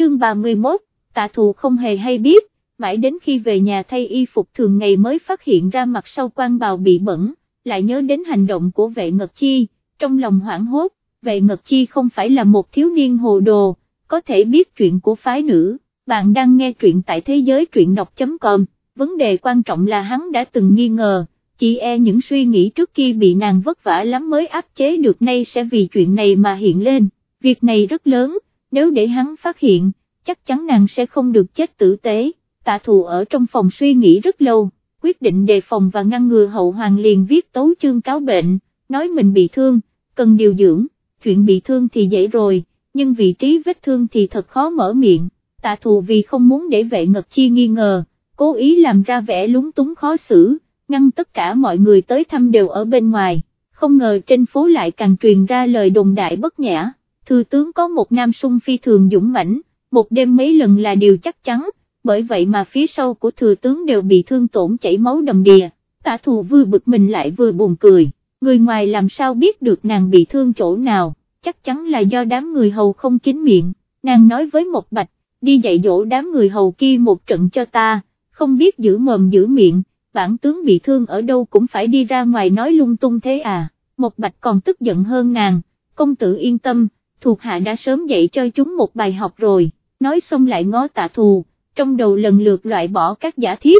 chương 31, tạ thù không hề hay biết, mãi đến khi về nhà thay y phục thường ngày mới phát hiện ra mặt sau quan bào bị bẩn, lại nhớ đến hành động của vệ ngật chi, trong lòng hoảng hốt, vệ ngật chi không phải là một thiếu niên hồ đồ, có thể biết chuyện của phái nữ, bạn đang nghe truyện tại thế giới truyện đọc.com, vấn đề quan trọng là hắn đã từng nghi ngờ, chỉ e những suy nghĩ trước kia bị nàng vất vả lắm mới áp chế được nay sẽ vì chuyện này mà hiện lên, việc này rất lớn, nếu để hắn phát hiện, chắc chắn nàng sẽ không được chết tử tế, tạ thù ở trong phòng suy nghĩ rất lâu, quyết định đề phòng và ngăn ngừa hậu hoàng liền viết tấu chương cáo bệnh, nói mình bị thương, cần điều dưỡng, chuyện bị thương thì dễ rồi, nhưng vị trí vết thương thì thật khó mở miệng, tạ thù vì không muốn để vệ ngật chi nghi ngờ, cố ý làm ra vẻ lúng túng khó xử, ngăn tất cả mọi người tới thăm đều ở bên ngoài, không ngờ trên phố lại càng truyền ra lời đồn đại bất nhã, thư tướng có một nam sung phi thường dũng mãnh, một đêm mấy lần là điều chắc chắn, bởi vậy mà phía sau của thừa tướng đều bị thương tổn chảy máu đầm đìa, tạ thù vừa bực mình lại vừa buồn cười, người ngoài làm sao biết được nàng bị thương chỗ nào, chắc chắn là do đám người hầu không kín miệng, nàng nói với một bạch, đi dạy dỗ đám người hầu kia một trận cho ta, không biết giữ mồm giữ miệng, bản tướng bị thương ở đâu cũng phải đi ra ngoài nói lung tung thế à, một bạch còn tức giận hơn nàng, công tử yên tâm, thuộc hạ đã sớm dạy cho chúng một bài học rồi, nói xong lại ngó tạ thù, trong đầu lần lượt loại bỏ các giả thiết,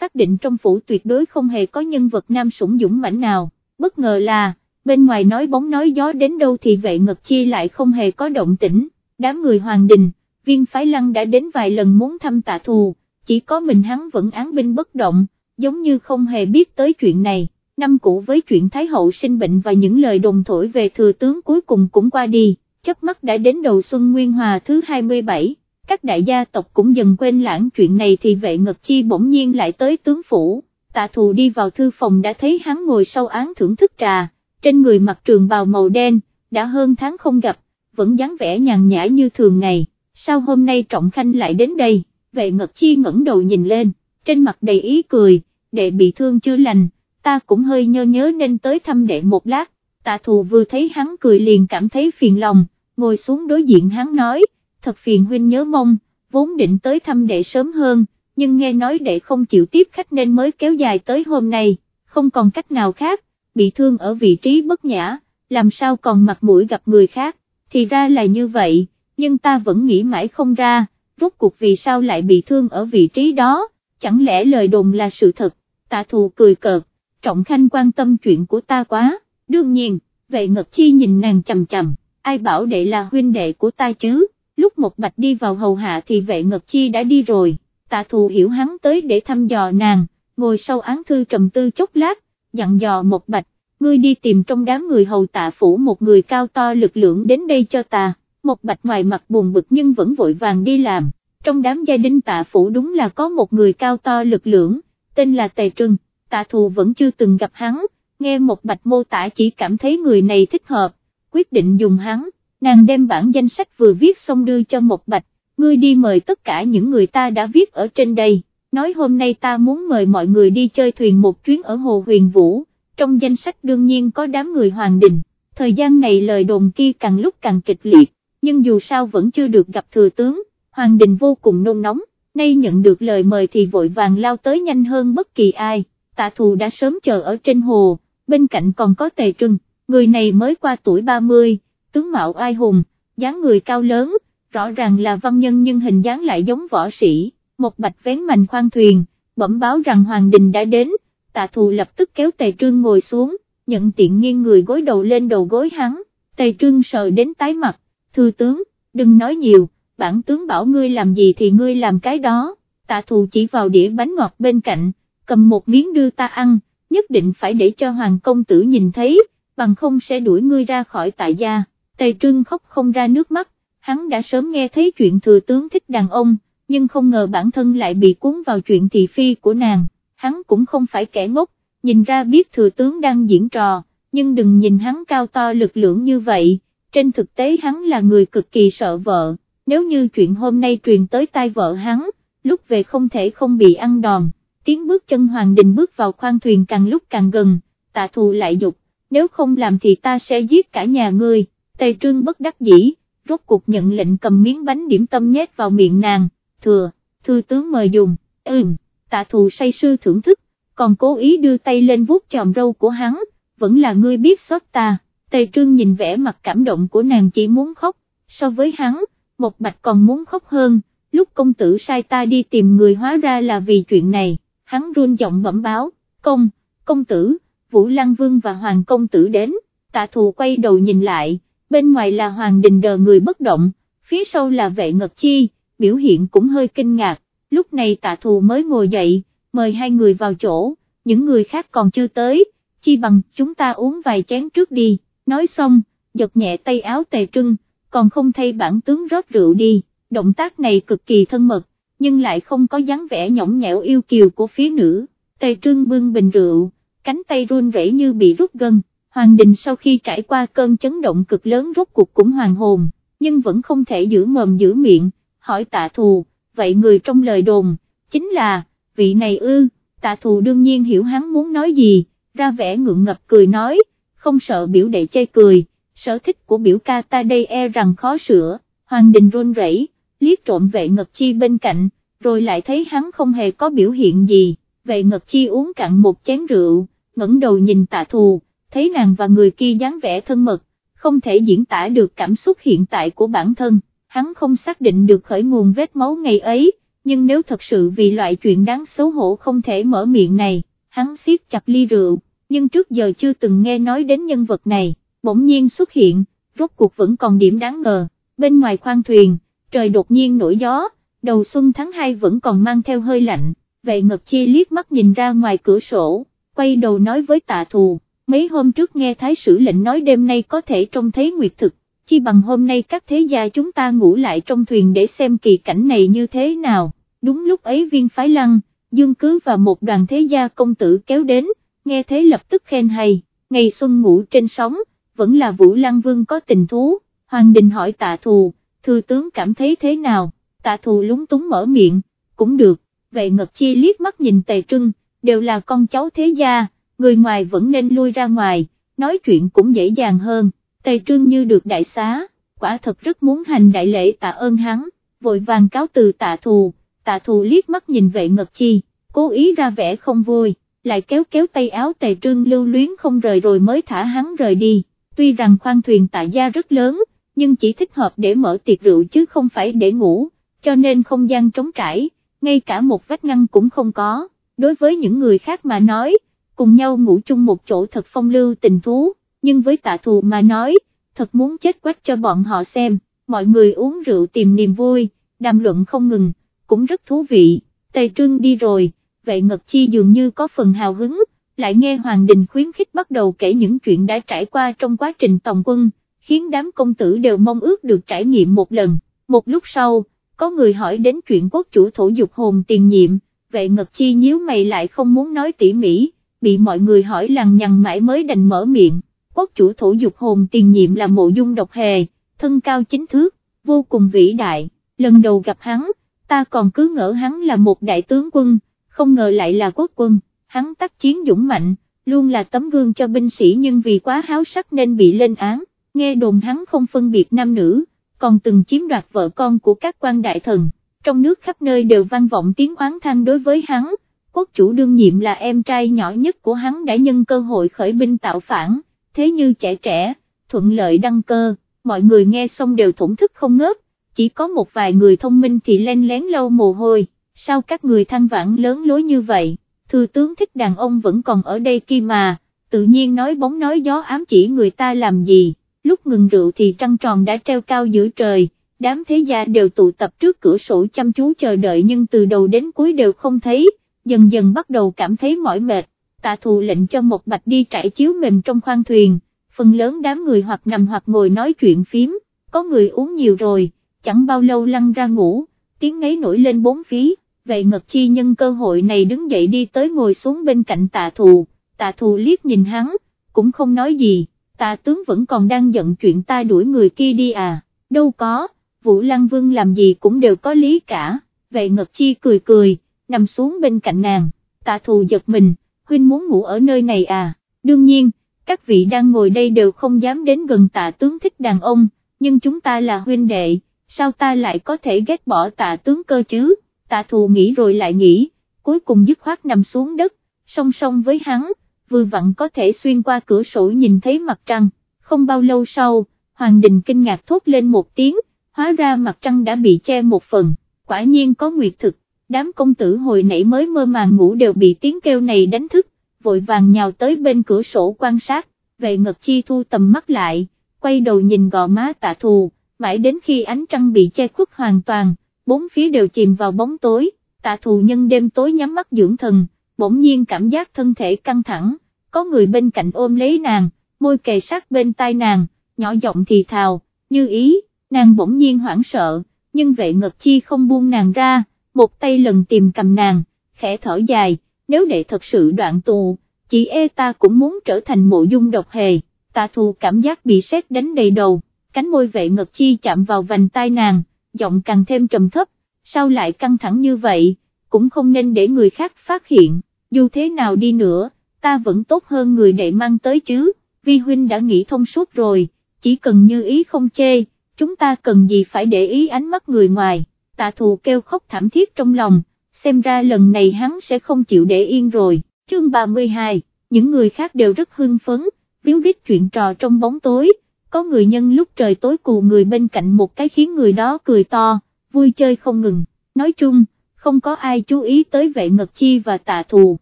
xác định trong phủ tuyệt đối không hề có nhân vật nam sủng dũng mãnh nào, bất ngờ là, bên ngoài nói bóng nói gió đến đâu thì vệ ngật chi lại không hề có động tĩnh, đám người hoàng đình, viên phái lăng đã đến vài lần muốn thăm tạ thù, chỉ có mình hắn vẫn án binh bất động, giống như không hề biết tới chuyện này, năm cũ với chuyện Thái Hậu sinh bệnh và những lời đồn thổi về thừa tướng cuối cùng cũng qua đi, chớp mắt đã đến đầu xuân Nguyên Hòa thứ 27 các đại gia tộc cũng dần quên lãng chuyện này thì vệ ngật chi bỗng nhiên lại tới tướng phủ, tạ thù đi vào thư phòng đã thấy hắn ngồi sau án thưởng thức trà, trên người mặc trường bào màu đen, đã hơn tháng không gặp, vẫn dáng vẻ nhàn nhã như thường ngày, sao hôm nay trọng khanh lại đến đây, vệ ngật chi ngẩng đầu nhìn lên, trên mặt đầy ý cười, đệ bị thương chưa lành, ta cũng hơi nhớ nhớ nên tới thăm đệ một lát, tạ thù vừa thấy hắn cười liền cảm thấy phiền lòng, ngồi xuống đối diện hắn nói, thật phiền huynh nhớ mong, vốn định tới thăm đệ sớm hơn, nhưng nghe nói đệ không chịu tiếp khách nên mới kéo dài tới hôm nay, không còn cách nào khác, bị thương ở vị trí bất nhã, làm sao còn mặt mũi gặp người khác, thì ra là như vậy, nhưng ta vẫn nghĩ mãi không ra, rốt cuộc vì sao lại bị thương ở vị trí đó, chẳng lẽ lời đồn là sự thật, tạ thù cười cợt, trọng khanh quan tâm chuyện của ta quá, đương nhiên, vệ ngật chi nhìn nàng chầm chầm, ai bảo đệ là huynh đệ của ta chứ? Lúc một bạch đi vào hầu hạ thì vệ ngật chi đã đi rồi, tạ thù hiểu hắn tới để thăm dò nàng, ngồi sau án thư trầm tư chốc lát, dặn dò một bạch, ngươi đi tìm trong đám người hầu tạ phủ một người cao to lực lượng đến đây cho ta, một bạch ngoài mặt buồn bực nhưng vẫn vội vàng đi làm, trong đám gia đình tạ phủ đúng là có một người cao to lực lượng, tên là Tề Trưng, tạ thù vẫn chưa từng gặp hắn, nghe một bạch mô tả chỉ cảm thấy người này thích hợp, quyết định dùng hắn. Nàng đem bản danh sách vừa viết xong đưa cho một bạch, ngươi đi mời tất cả những người ta đã viết ở trên đây, nói hôm nay ta muốn mời mọi người đi chơi thuyền một chuyến ở Hồ Huyền Vũ, trong danh sách đương nhiên có đám người hoàng đình, thời gian này lời đồn kia càng lúc càng kịch liệt, nhưng dù sao vẫn chưa được gặp thừa tướng, hoàng đình vô cùng nôn nóng, nay nhận được lời mời thì vội vàng lao tới nhanh hơn bất kỳ ai, tạ thù đã sớm chờ ở trên hồ, bên cạnh còn có tề trưng, người này mới qua tuổi 30 tướng mạo ai hùng, dáng người cao lớn, rõ ràng là văn nhân nhưng hình dáng lại giống võ sĩ, một bạch vén mành khoan thuyền, bẩm báo rằng Hoàng Đình đã đến, tạ thù lập tức kéo Tề Trương ngồi xuống, nhận tiện nghiêng người gối đầu lên đầu gối hắn, Tề Trương sợ đến tái mặt, thư tướng, đừng nói nhiều, bản tướng bảo ngươi làm gì thì ngươi làm cái đó, tạ thù chỉ vào đĩa bánh ngọt bên cạnh, cầm một miếng đưa ta ăn, nhất định phải để cho Hoàng công tử nhìn thấy, bằng không sẽ đuổi ngươi ra khỏi tại gia. Tề Trưng khóc không ra nước mắt, hắn đã sớm nghe thấy chuyện thừa tướng thích đàn ông, nhưng không ngờ bản thân lại bị cuốn vào chuyện thị phi của nàng, hắn cũng không phải kẻ ngốc, nhìn ra biết thừa tướng đang diễn trò, nhưng đừng nhìn hắn cao to lực lượng như vậy, trên thực tế hắn là người cực kỳ sợ vợ, nếu như chuyện hôm nay truyền tới tai vợ hắn, lúc về không thể không bị ăn đòn, tiếng bước chân Hoàng Đình bước vào khoang thuyền càng lúc càng gần, tạ thù lại dục, nếu không làm thì ta sẽ giết cả nhà ngươi. Tề Trương bất đắc dĩ, rốt cuộc nhận lệnh cầm miếng bánh điểm tâm nhét vào miệng nàng, thừa, thư tướng mời dùng, ừm, tạ thù say sư thưởng thức, còn cố ý đưa tay lên vuốt chòm râu của hắn, vẫn là ngươi biết xót ta, tề trương nhìn vẻ mặt cảm động của nàng chỉ muốn khóc, so với hắn, một bạch còn muốn khóc hơn, lúc công tử sai ta đi tìm người hóa ra là vì chuyện này, hắn run giọng bẩm báo, công, công tử, Vũ Lăng Vương và Hoàng công tử đến, tạ thù quay đầu nhìn lại, bên ngoài là Hoàng Đình đờ người bất động, phía sau là vệ ngật chi, biểu hiện cũng hơi kinh ngạc, lúc này tạ thù mới ngồi dậy, mời hai người vào chỗ, những người khác còn chưa tới, chi bằng chúng ta uống vài chén trước đi, nói xong, giật nhẹ tay áo tề trưng, còn không thay bản tướng rót rượu đi, động tác này cực kỳ thân mật, nhưng lại không có dáng vẻ nhõng nhẽo yêu kiều của phía nữ, tề trương bưng bình rượu, cánh tay run rẩy như bị rút gân, Hoàng Đình sau khi trải qua cơn chấn động cực lớn rốt cuộc cũng hoàng hồn, nhưng vẫn không thể giữ mồm giữ miệng, hỏi tạ thù, vậy người trong lời đồn, chính là, vị này ư, tạ thù đương nhiên hiểu hắn muốn nói gì, ra vẻ ngượng ngập cười nói, không sợ biểu đệ chê cười, sở thích của biểu ca ta đây e rằng khó sửa, Hoàng Đình run rẩy, liếc trộm vệ ngật chi bên cạnh, rồi lại thấy hắn không hề có biểu hiện gì, vệ ngật chi uống cạn một chén rượu, ngẩng đầu nhìn tạ thù, thấy nàng và người kia dáng vẻ thân mật, không thể diễn tả được cảm xúc hiện tại của bản thân, hắn không xác định được khởi nguồn vết máu ngày ấy, nhưng nếu thật sự vì loại chuyện đáng xấu hổ không thể mở miệng này, hắn siết chặt ly rượu, nhưng trước giờ chưa từng nghe nói đến nhân vật này, bỗng nhiên xuất hiện, rốt cuộc vẫn còn điểm đáng ngờ, bên ngoài khoang thuyền, trời đột nhiên nổi gió, đầu xuân tháng 2 vẫn còn mang theo hơi lạnh, vệ ngật chi liếc mắt nhìn ra ngoài cửa sổ, quay đầu nói với tạ thù, mấy hôm trước nghe thái sử lệnh nói đêm nay có thể trông thấy nguyệt thực, chi bằng hôm nay các thế gia chúng ta ngủ lại trong thuyền để xem kỳ cảnh này như thế nào, đúng lúc ấy viên phái lăng, dương cứ và một đoàn thế gia công tử kéo đến, nghe thế lập tức khen hay, ngày xuân ngủ trên sóng, vẫn là Vũ Lăng Vương có tình thú, Hoàng Đình hỏi tạ thù, thư tướng cảm thấy thế nào, tạ thù lúng túng mở miệng, cũng được, vậy Ngật Chi liếc mắt nhìn Tề Trưng, đều là con cháu thế gia, người ngoài vẫn nên lui ra ngoài, nói chuyện cũng dễ dàng hơn, Tề Trưng như được đại xá, quả thật rất muốn hành đại lễ tạ ơn hắn, vội vàng cáo từ tạ thù, tạ thù liếc mắt nhìn vệ Ngật Chi, cố ý ra vẻ không vui, lại kéo kéo tay áo Tề Trưng lưu luyến không rời rồi mới thả hắn rời đi, tuy rằng khoang thuyền tạ gia rất lớn, nhưng chỉ thích hợp để mở tiệc rượu chứ không phải để ngủ, cho nên không gian trống trải, ngay cả một vách ngăn cũng không có, đối với những người khác mà nói, cùng nhau ngủ chung một chỗ thật phong lưu tình thú, nhưng với tạ thù mà nói, thật muốn chết quách cho bọn họ xem, mọi người uống rượu tìm niềm vui, đàm luận không ngừng, cũng rất thú vị, Tề Trương đi rồi, vậy Ngật Chi dường như có phần hào hứng, lại nghe Hoàng Đình khuyến khích bắt đầu kể những chuyện đã trải qua trong quá trình tòng quân, khiến đám công tử đều mong ước được trải nghiệm một lần, một lúc sau, có người hỏi đến chuyện quốc chủ thổ dục hồn tiền nhiệm, vệ ngật chi nhíu mày lại không muốn nói tỉ mỉ, bị mọi người hỏi lằng nhằng mãi mới đành mở miệng, quốc chủ thổ dục hồn tiền nhiệm là mộ dung độc hề, thân cao chính thước, vô cùng vĩ đại, lần đầu gặp hắn, ta còn cứ ngỡ hắn là một đại tướng quân, không ngờ lại là quốc quân, hắn tác chiến dũng mạnh, luôn là tấm gương cho binh sĩ nhưng vì quá háo sắc nên bị lên án, nghe đồn hắn không phân biệt nam nữ, còn từng chiếm đoạt vợ con của các quan đại thần, trong nước khắp nơi đều vang vọng tiếng oán than đối với hắn, quốc chủ đương nhiệm là em trai nhỏ nhất của hắn đã nhân cơ hội khởi binh tạo phản, thế như trẻ trẻ, thuận lợi đăng cơ, mọi người nghe xong đều thổn thức không ngớt, chỉ có một vài người thông minh thì len lén lâu mồ hôi, sao các người than vãn lớn lối như vậy, thư tướng thích đàn ông vẫn còn ở đây kia mà, tự nhiên nói bóng nói gió ám chỉ người ta làm gì? Lúc ngừng rượu thì trăng tròn đã treo cao giữa trời, đám thế gia đều tụ tập trước cửa sổ chăm chú chờ đợi nhưng từ đầu đến cuối đều không thấy, dần dần bắt đầu cảm thấy mỏi mệt, tạ thù lệnh cho một bạch đi trải chiếu mềm trong khoang thuyền, phần lớn đám người hoặc nằm hoặc ngồi nói chuyện phím, có người uống nhiều rồi, chẳng bao lâu lăn ra ngủ, tiếng ngáy nổi lên bốn phí, vậy Ngật Chi nhân cơ hội này đứng dậy đi tới ngồi xuống bên cạnh tạ thù, tạ thù liếc nhìn hắn, cũng không nói gì tạ tướng vẫn còn đang giận chuyện ta đuổi người kia đi à, đâu có, Vũ Lăng Vương làm gì cũng đều có lý cả, Vệ Ngật Chi cười cười, nằm xuống bên cạnh nàng, tạ thù giật mình, huynh muốn ngủ ở nơi này à, đương nhiên, các vị đang ngồi đây đều không dám đến gần tạ tướng thích đàn ông, nhưng chúng ta là huynh đệ, sao ta lại có thể ghét bỏ tạ tướng cơ chứ, tạ thù nghĩ rồi lại nghĩ, cuối cùng dứt khoát nằm xuống đất, song song với hắn, vừa vặn có thể xuyên qua cửa sổ nhìn thấy mặt trăng, không bao lâu sau, Hoàng Đình kinh ngạc thốt lên một tiếng, hóa ra mặt trăng đã bị che một phần, quả nhiên có nguyệt thực, đám công tử hồi nãy mới mơ màng ngủ đều bị tiếng kêu này đánh thức, vội vàng nhào tới bên cửa sổ quan sát, vệ ngật chi thu tầm mắt lại, quay đầu nhìn gò má tạ thù, mãi đến khi ánh trăng bị che khuất hoàn toàn, bốn phía đều chìm vào bóng tối, tạ thù nhân đêm tối nhắm mắt dưỡng thần, bỗng nhiên cảm giác thân thể căng thẳng, có người bên cạnh ôm lấy nàng, môi kề sát bên tai nàng, nhỏ giọng thì thào, như ý, nàng bỗng nhiên hoảng sợ, nhưng vệ ngật chi không buông nàng ra, một tay lần tìm cầm nàng, khẽ thở dài, nếu để thật sự đoạn tù, chị e ta cũng muốn trở thành mộ dung độc hề, ta thù cảm giác bị sét đánh đầy đầu, cánh môi vệ ngật chi chạm vào vành tai nàng, giọng càng thêm trầm thấp, sao lại căng thẳng như vậy, cũng không nên để người khác phát hiện, dù thế nào đi nữa, ta vẫn tốt hơn người đệ mang tới chứ, vi huynh đã nghĩ thông suốt rồi, chỉ cần như ý không chê, chúng ta cần gì phải để ý ánh mắt người ngoài, tạ thù kêu khóc thảm thiết trong lòng, xem ra lần này hắn sẽ không chịu để yên rồi, chương 32, những người khác đều rất hưng phấn, ríu rít chuyện trò trong bóng tối, có người nhân lúc trời tối cù người bên cạnh một cái khiến người đó cười to, vui chơi không ngừng, nói chung, không có ai chú ý tới vệ ngật chi và tạ thù,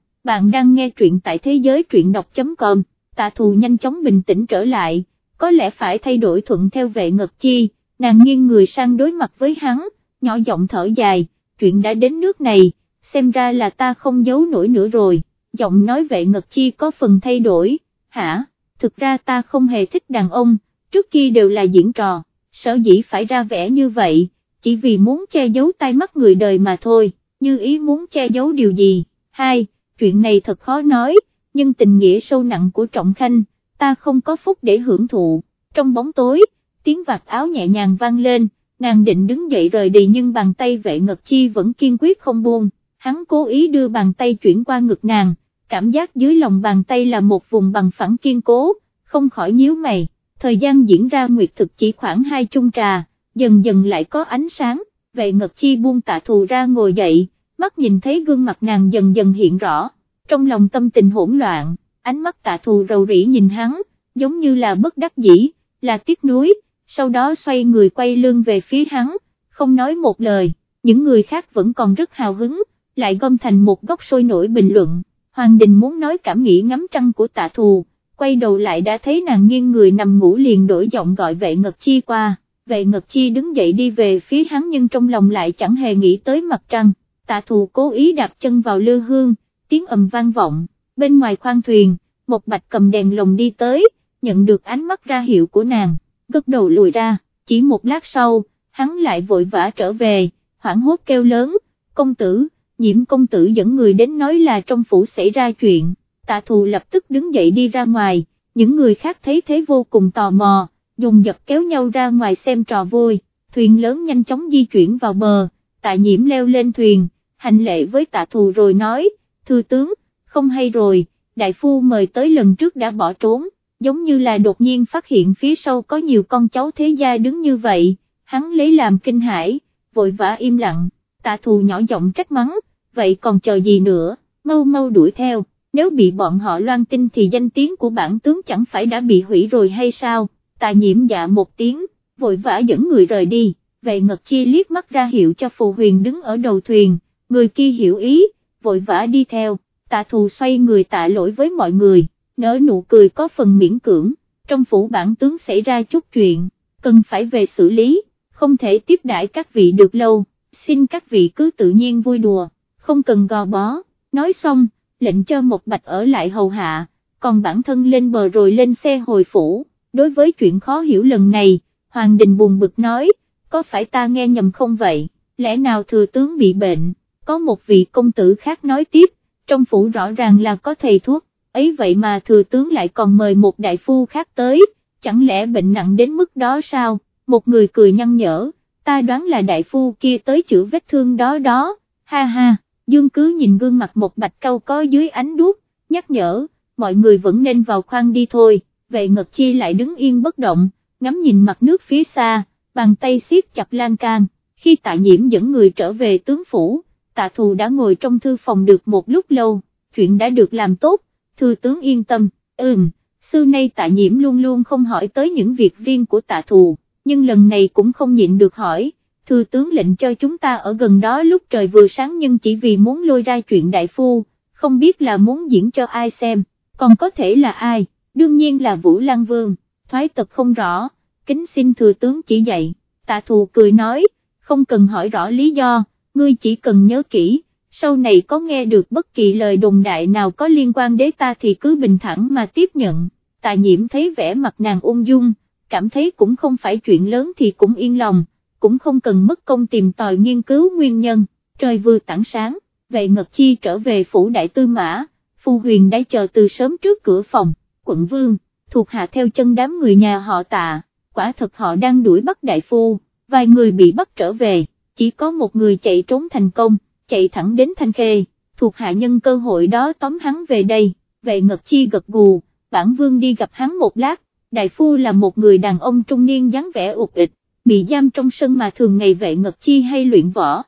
bạn đang nghe truyện tại thế giới truyện đọc.com, tạ thù nhanh chóng bình tĩnh trở lại, có lẽ phải thay đổi thuận theo vệ ngật chi, nàng nghiêng người sang đối mặt với hắn, nhỏ giọng thở dài, chuyện đã đến nước này, xem ra là ta không giấu nổi nữa rồi, giọng nói vệ ngật chi có phần thay đổi, hả, thực ra ta không hề thích đàn ông, trước kia đều là diễn trò, sở dĩ phải ra vẻ như vậy, chỉ vì muốn che giấu tai mắt người đời mà thôi, như ý muốn che giấu điều gì, hai, chuyện này thật khó nói, nhưng tình nghĩa sâu nặng của Trọng Khanh, ta không có phúc để hưởng thụ, trong bóng tối, tiếng vạt áo nhẹ nhàng vang lên, nàng định đứng dậy rời đi nhưng bàn tay vệ ngật chi vẫn kiên quyết không buông, hắn cố ý đưa bàn tay chuyển qua ngực nàng, cảm giác dưới lòng bàn tay là một vùng bằng phẳng kiên cố, không khỏi nhíu mày, thời gian diễn ra nguyệt thực chỉ khoảng hai chung trà, dần dần lại có ánh sáng, vệ ngật chi buông tạ thù ra ngồi dậy, mắt nhìn thấy gương mặt nàng dần dần hiện rõ, trong lòng tâm tình hỗn loạn, ánh mắt tạ thù rầu rĩ nhìn hắn, giống như là bất đắc dĩ, là tiếc nuối, sau đó xoay người quay lưng về phía hắn, không nói một lời, những người khác vẫn còn rất hào hứng, lại gom thành một góc sôi nổi bình luận, Hoàng Đình muốn nói cảm nghĩ ngắm trăng của tạ thù, quay đầu lại đã thấy nàng nghiêng người nằm ngủ liền đổi giọng gọi vệ ngật chi qua, về ngật chi đứng dậy đi về phía hắn nhưng trong lòng lại chẳng hề nghĩ tới mặt trăng, tạ thù cố ý đạp chân vào lư hương, tiếng ầm vang vọng, bên ngoài khoang thuyền, một bạch cầm đèn lồng đi tới, nhận được ánh mắt ra hiệu của nàng, gật đầu lùi ra, chỉ một lát sau, hắn lại vội vã trở về, hoảng hốt kêu lớn, công tử, nhiễm công tử dẫn người đến nói là trong phủ xảy ra chuyện, tạ thù lập tức đứng dậy đi ra ngoài, những người khác thấy thế vô cùng tò mò, dùng dập kéo nhau ra ngoài xem trò vui, thuyền lớn nhanh chóng di chuyển vào bờ, tạ nhiễm leo lên thuyền, hành lệ với tạ thù rồi nói, thư tướng, không hay rồi, đại phu mời tới lần trước đã bỏ trốn, giống như là đột nhiên phát hiện phía sau có nhiều con cháu thế gia đứng như vậy, hắn lấy làm kinh hãi, vội vã im lặng, tạ thù nhỏ giọng trách mắng, vậy còn chờ gì nữa, mau mau đuổi theo, nếu bị bọn họ loan tin thì danh tiếng của bản tướng chẳng phải đã bị hủy rồi hay sao, tạ nhiễm dạ một tiếng, vội vã dẫn người rời đi, vệ Ngật Chi liếc mắt ra hiệu cho Phù Huyền đứng ở đầu thuyền, người kia hiểu ý, vội vã đi theo, tạ thù xoay người tạ lỗi với mọi người, nở nụ cười có phần miễn cưỡng, trong phủ bản tướng xảy ra chút chuyện, cần phải về xử lý, không thể tiếp đãi các vị được lâu, xin các vị cứ tự nhiên vui đùa, không cần gò bó, nói xong, lệnh cho một bạch ở lại hầu hạ, còn bản thân lên bờ rồi lên xe hồi phủ, đối với chuyện khó hiểu lần này, Hoàng Đình buồn bực nói, có phải ta nghe nhầm không vậy, lẽ nào thừa tướng bị bệnh, có một vị công tử khác nói tiếp, trong phủ rõ ràng là có thầy thuốc, ấy vậy mà thừa tướng lại còn mời một đại phu khác tới, chẳng lẽ bệnh nặng đến mức đó sao, một người cười nhăn nhở, ta đoán là đại phu kia tới chữa vết thương đó đó, ha ha, dương cứ nhìn gương mặt một bạch câu có dưới ánh đuốc, nhắc nhở, mọi người vẫn nên vào khoang đi thôi, về Ngật Chi lại đứng yên bất động, ngắm nhìn mặt nước phía xa, bàn tay siết chặt lan can, khi tạ nhiễm dẫn người trở về tướng phủ, tạ thù đã ngồi trong thư phòng được một lúc lâu, chuyện đã được làm tốt, thư tướng yên tâm, ừm, xưa nay tạ nhiễm luôn luôn không hỏi tới những việc riêng của tạ thù, nhưng lần này cũng không nhịn được hỏi, thư tướng lệnh cho chúng ta ở gần đó lúc trời vừa sáng nhưng chỉ vì muốn lôi ra chuyện đại phu, không biết là muốn diễn cho ai xem, còn có thể là ai, đương nhiên là Vũ Lăng Vương, thoái tật không rõ, kính xin thừa tướng chỉ dạy, tạ thù cười nói, không cần hỏi rõ lý do, ngươi chỉ cần nhớ kỹ, sau này có nghe được bất kỳ lời đồn đại nào có liên quan đến ta thì cứ bình thản mà tiếp nhận, tạ nhiễm thấy vẻ mặt nàng ung dung, cảm thấy cũng không phải chuyện lớn thì cũng yên lòng, cũng không cần mất công tìm tòi nghiên cứu nguyên nhân, trời vừa tảng sáng, vậy ngật chi trở về phủ đại tư mã, phu huyền đã chờ từ sớm trước cửa phòng, quận vương, thuộc hạ theo chân đám người nhà họ tạ, quả thật họ đang đuổi bắt đại phu, vài người bị bắt trở về, chỉ có một người chạy trốn thành công, chạy thẳng đến Thanh Khê, thuộc hạ nhân cơ hội đó tóm hắn về đây, vệ ngật chi gật gù, bản vương đi gặp hắn một lát, đại phu là một người đàn ông trung niên dáng vẻ ụt ịch, bị giam trong sân mà thường ngày vệ ngật chi hay luyện võ,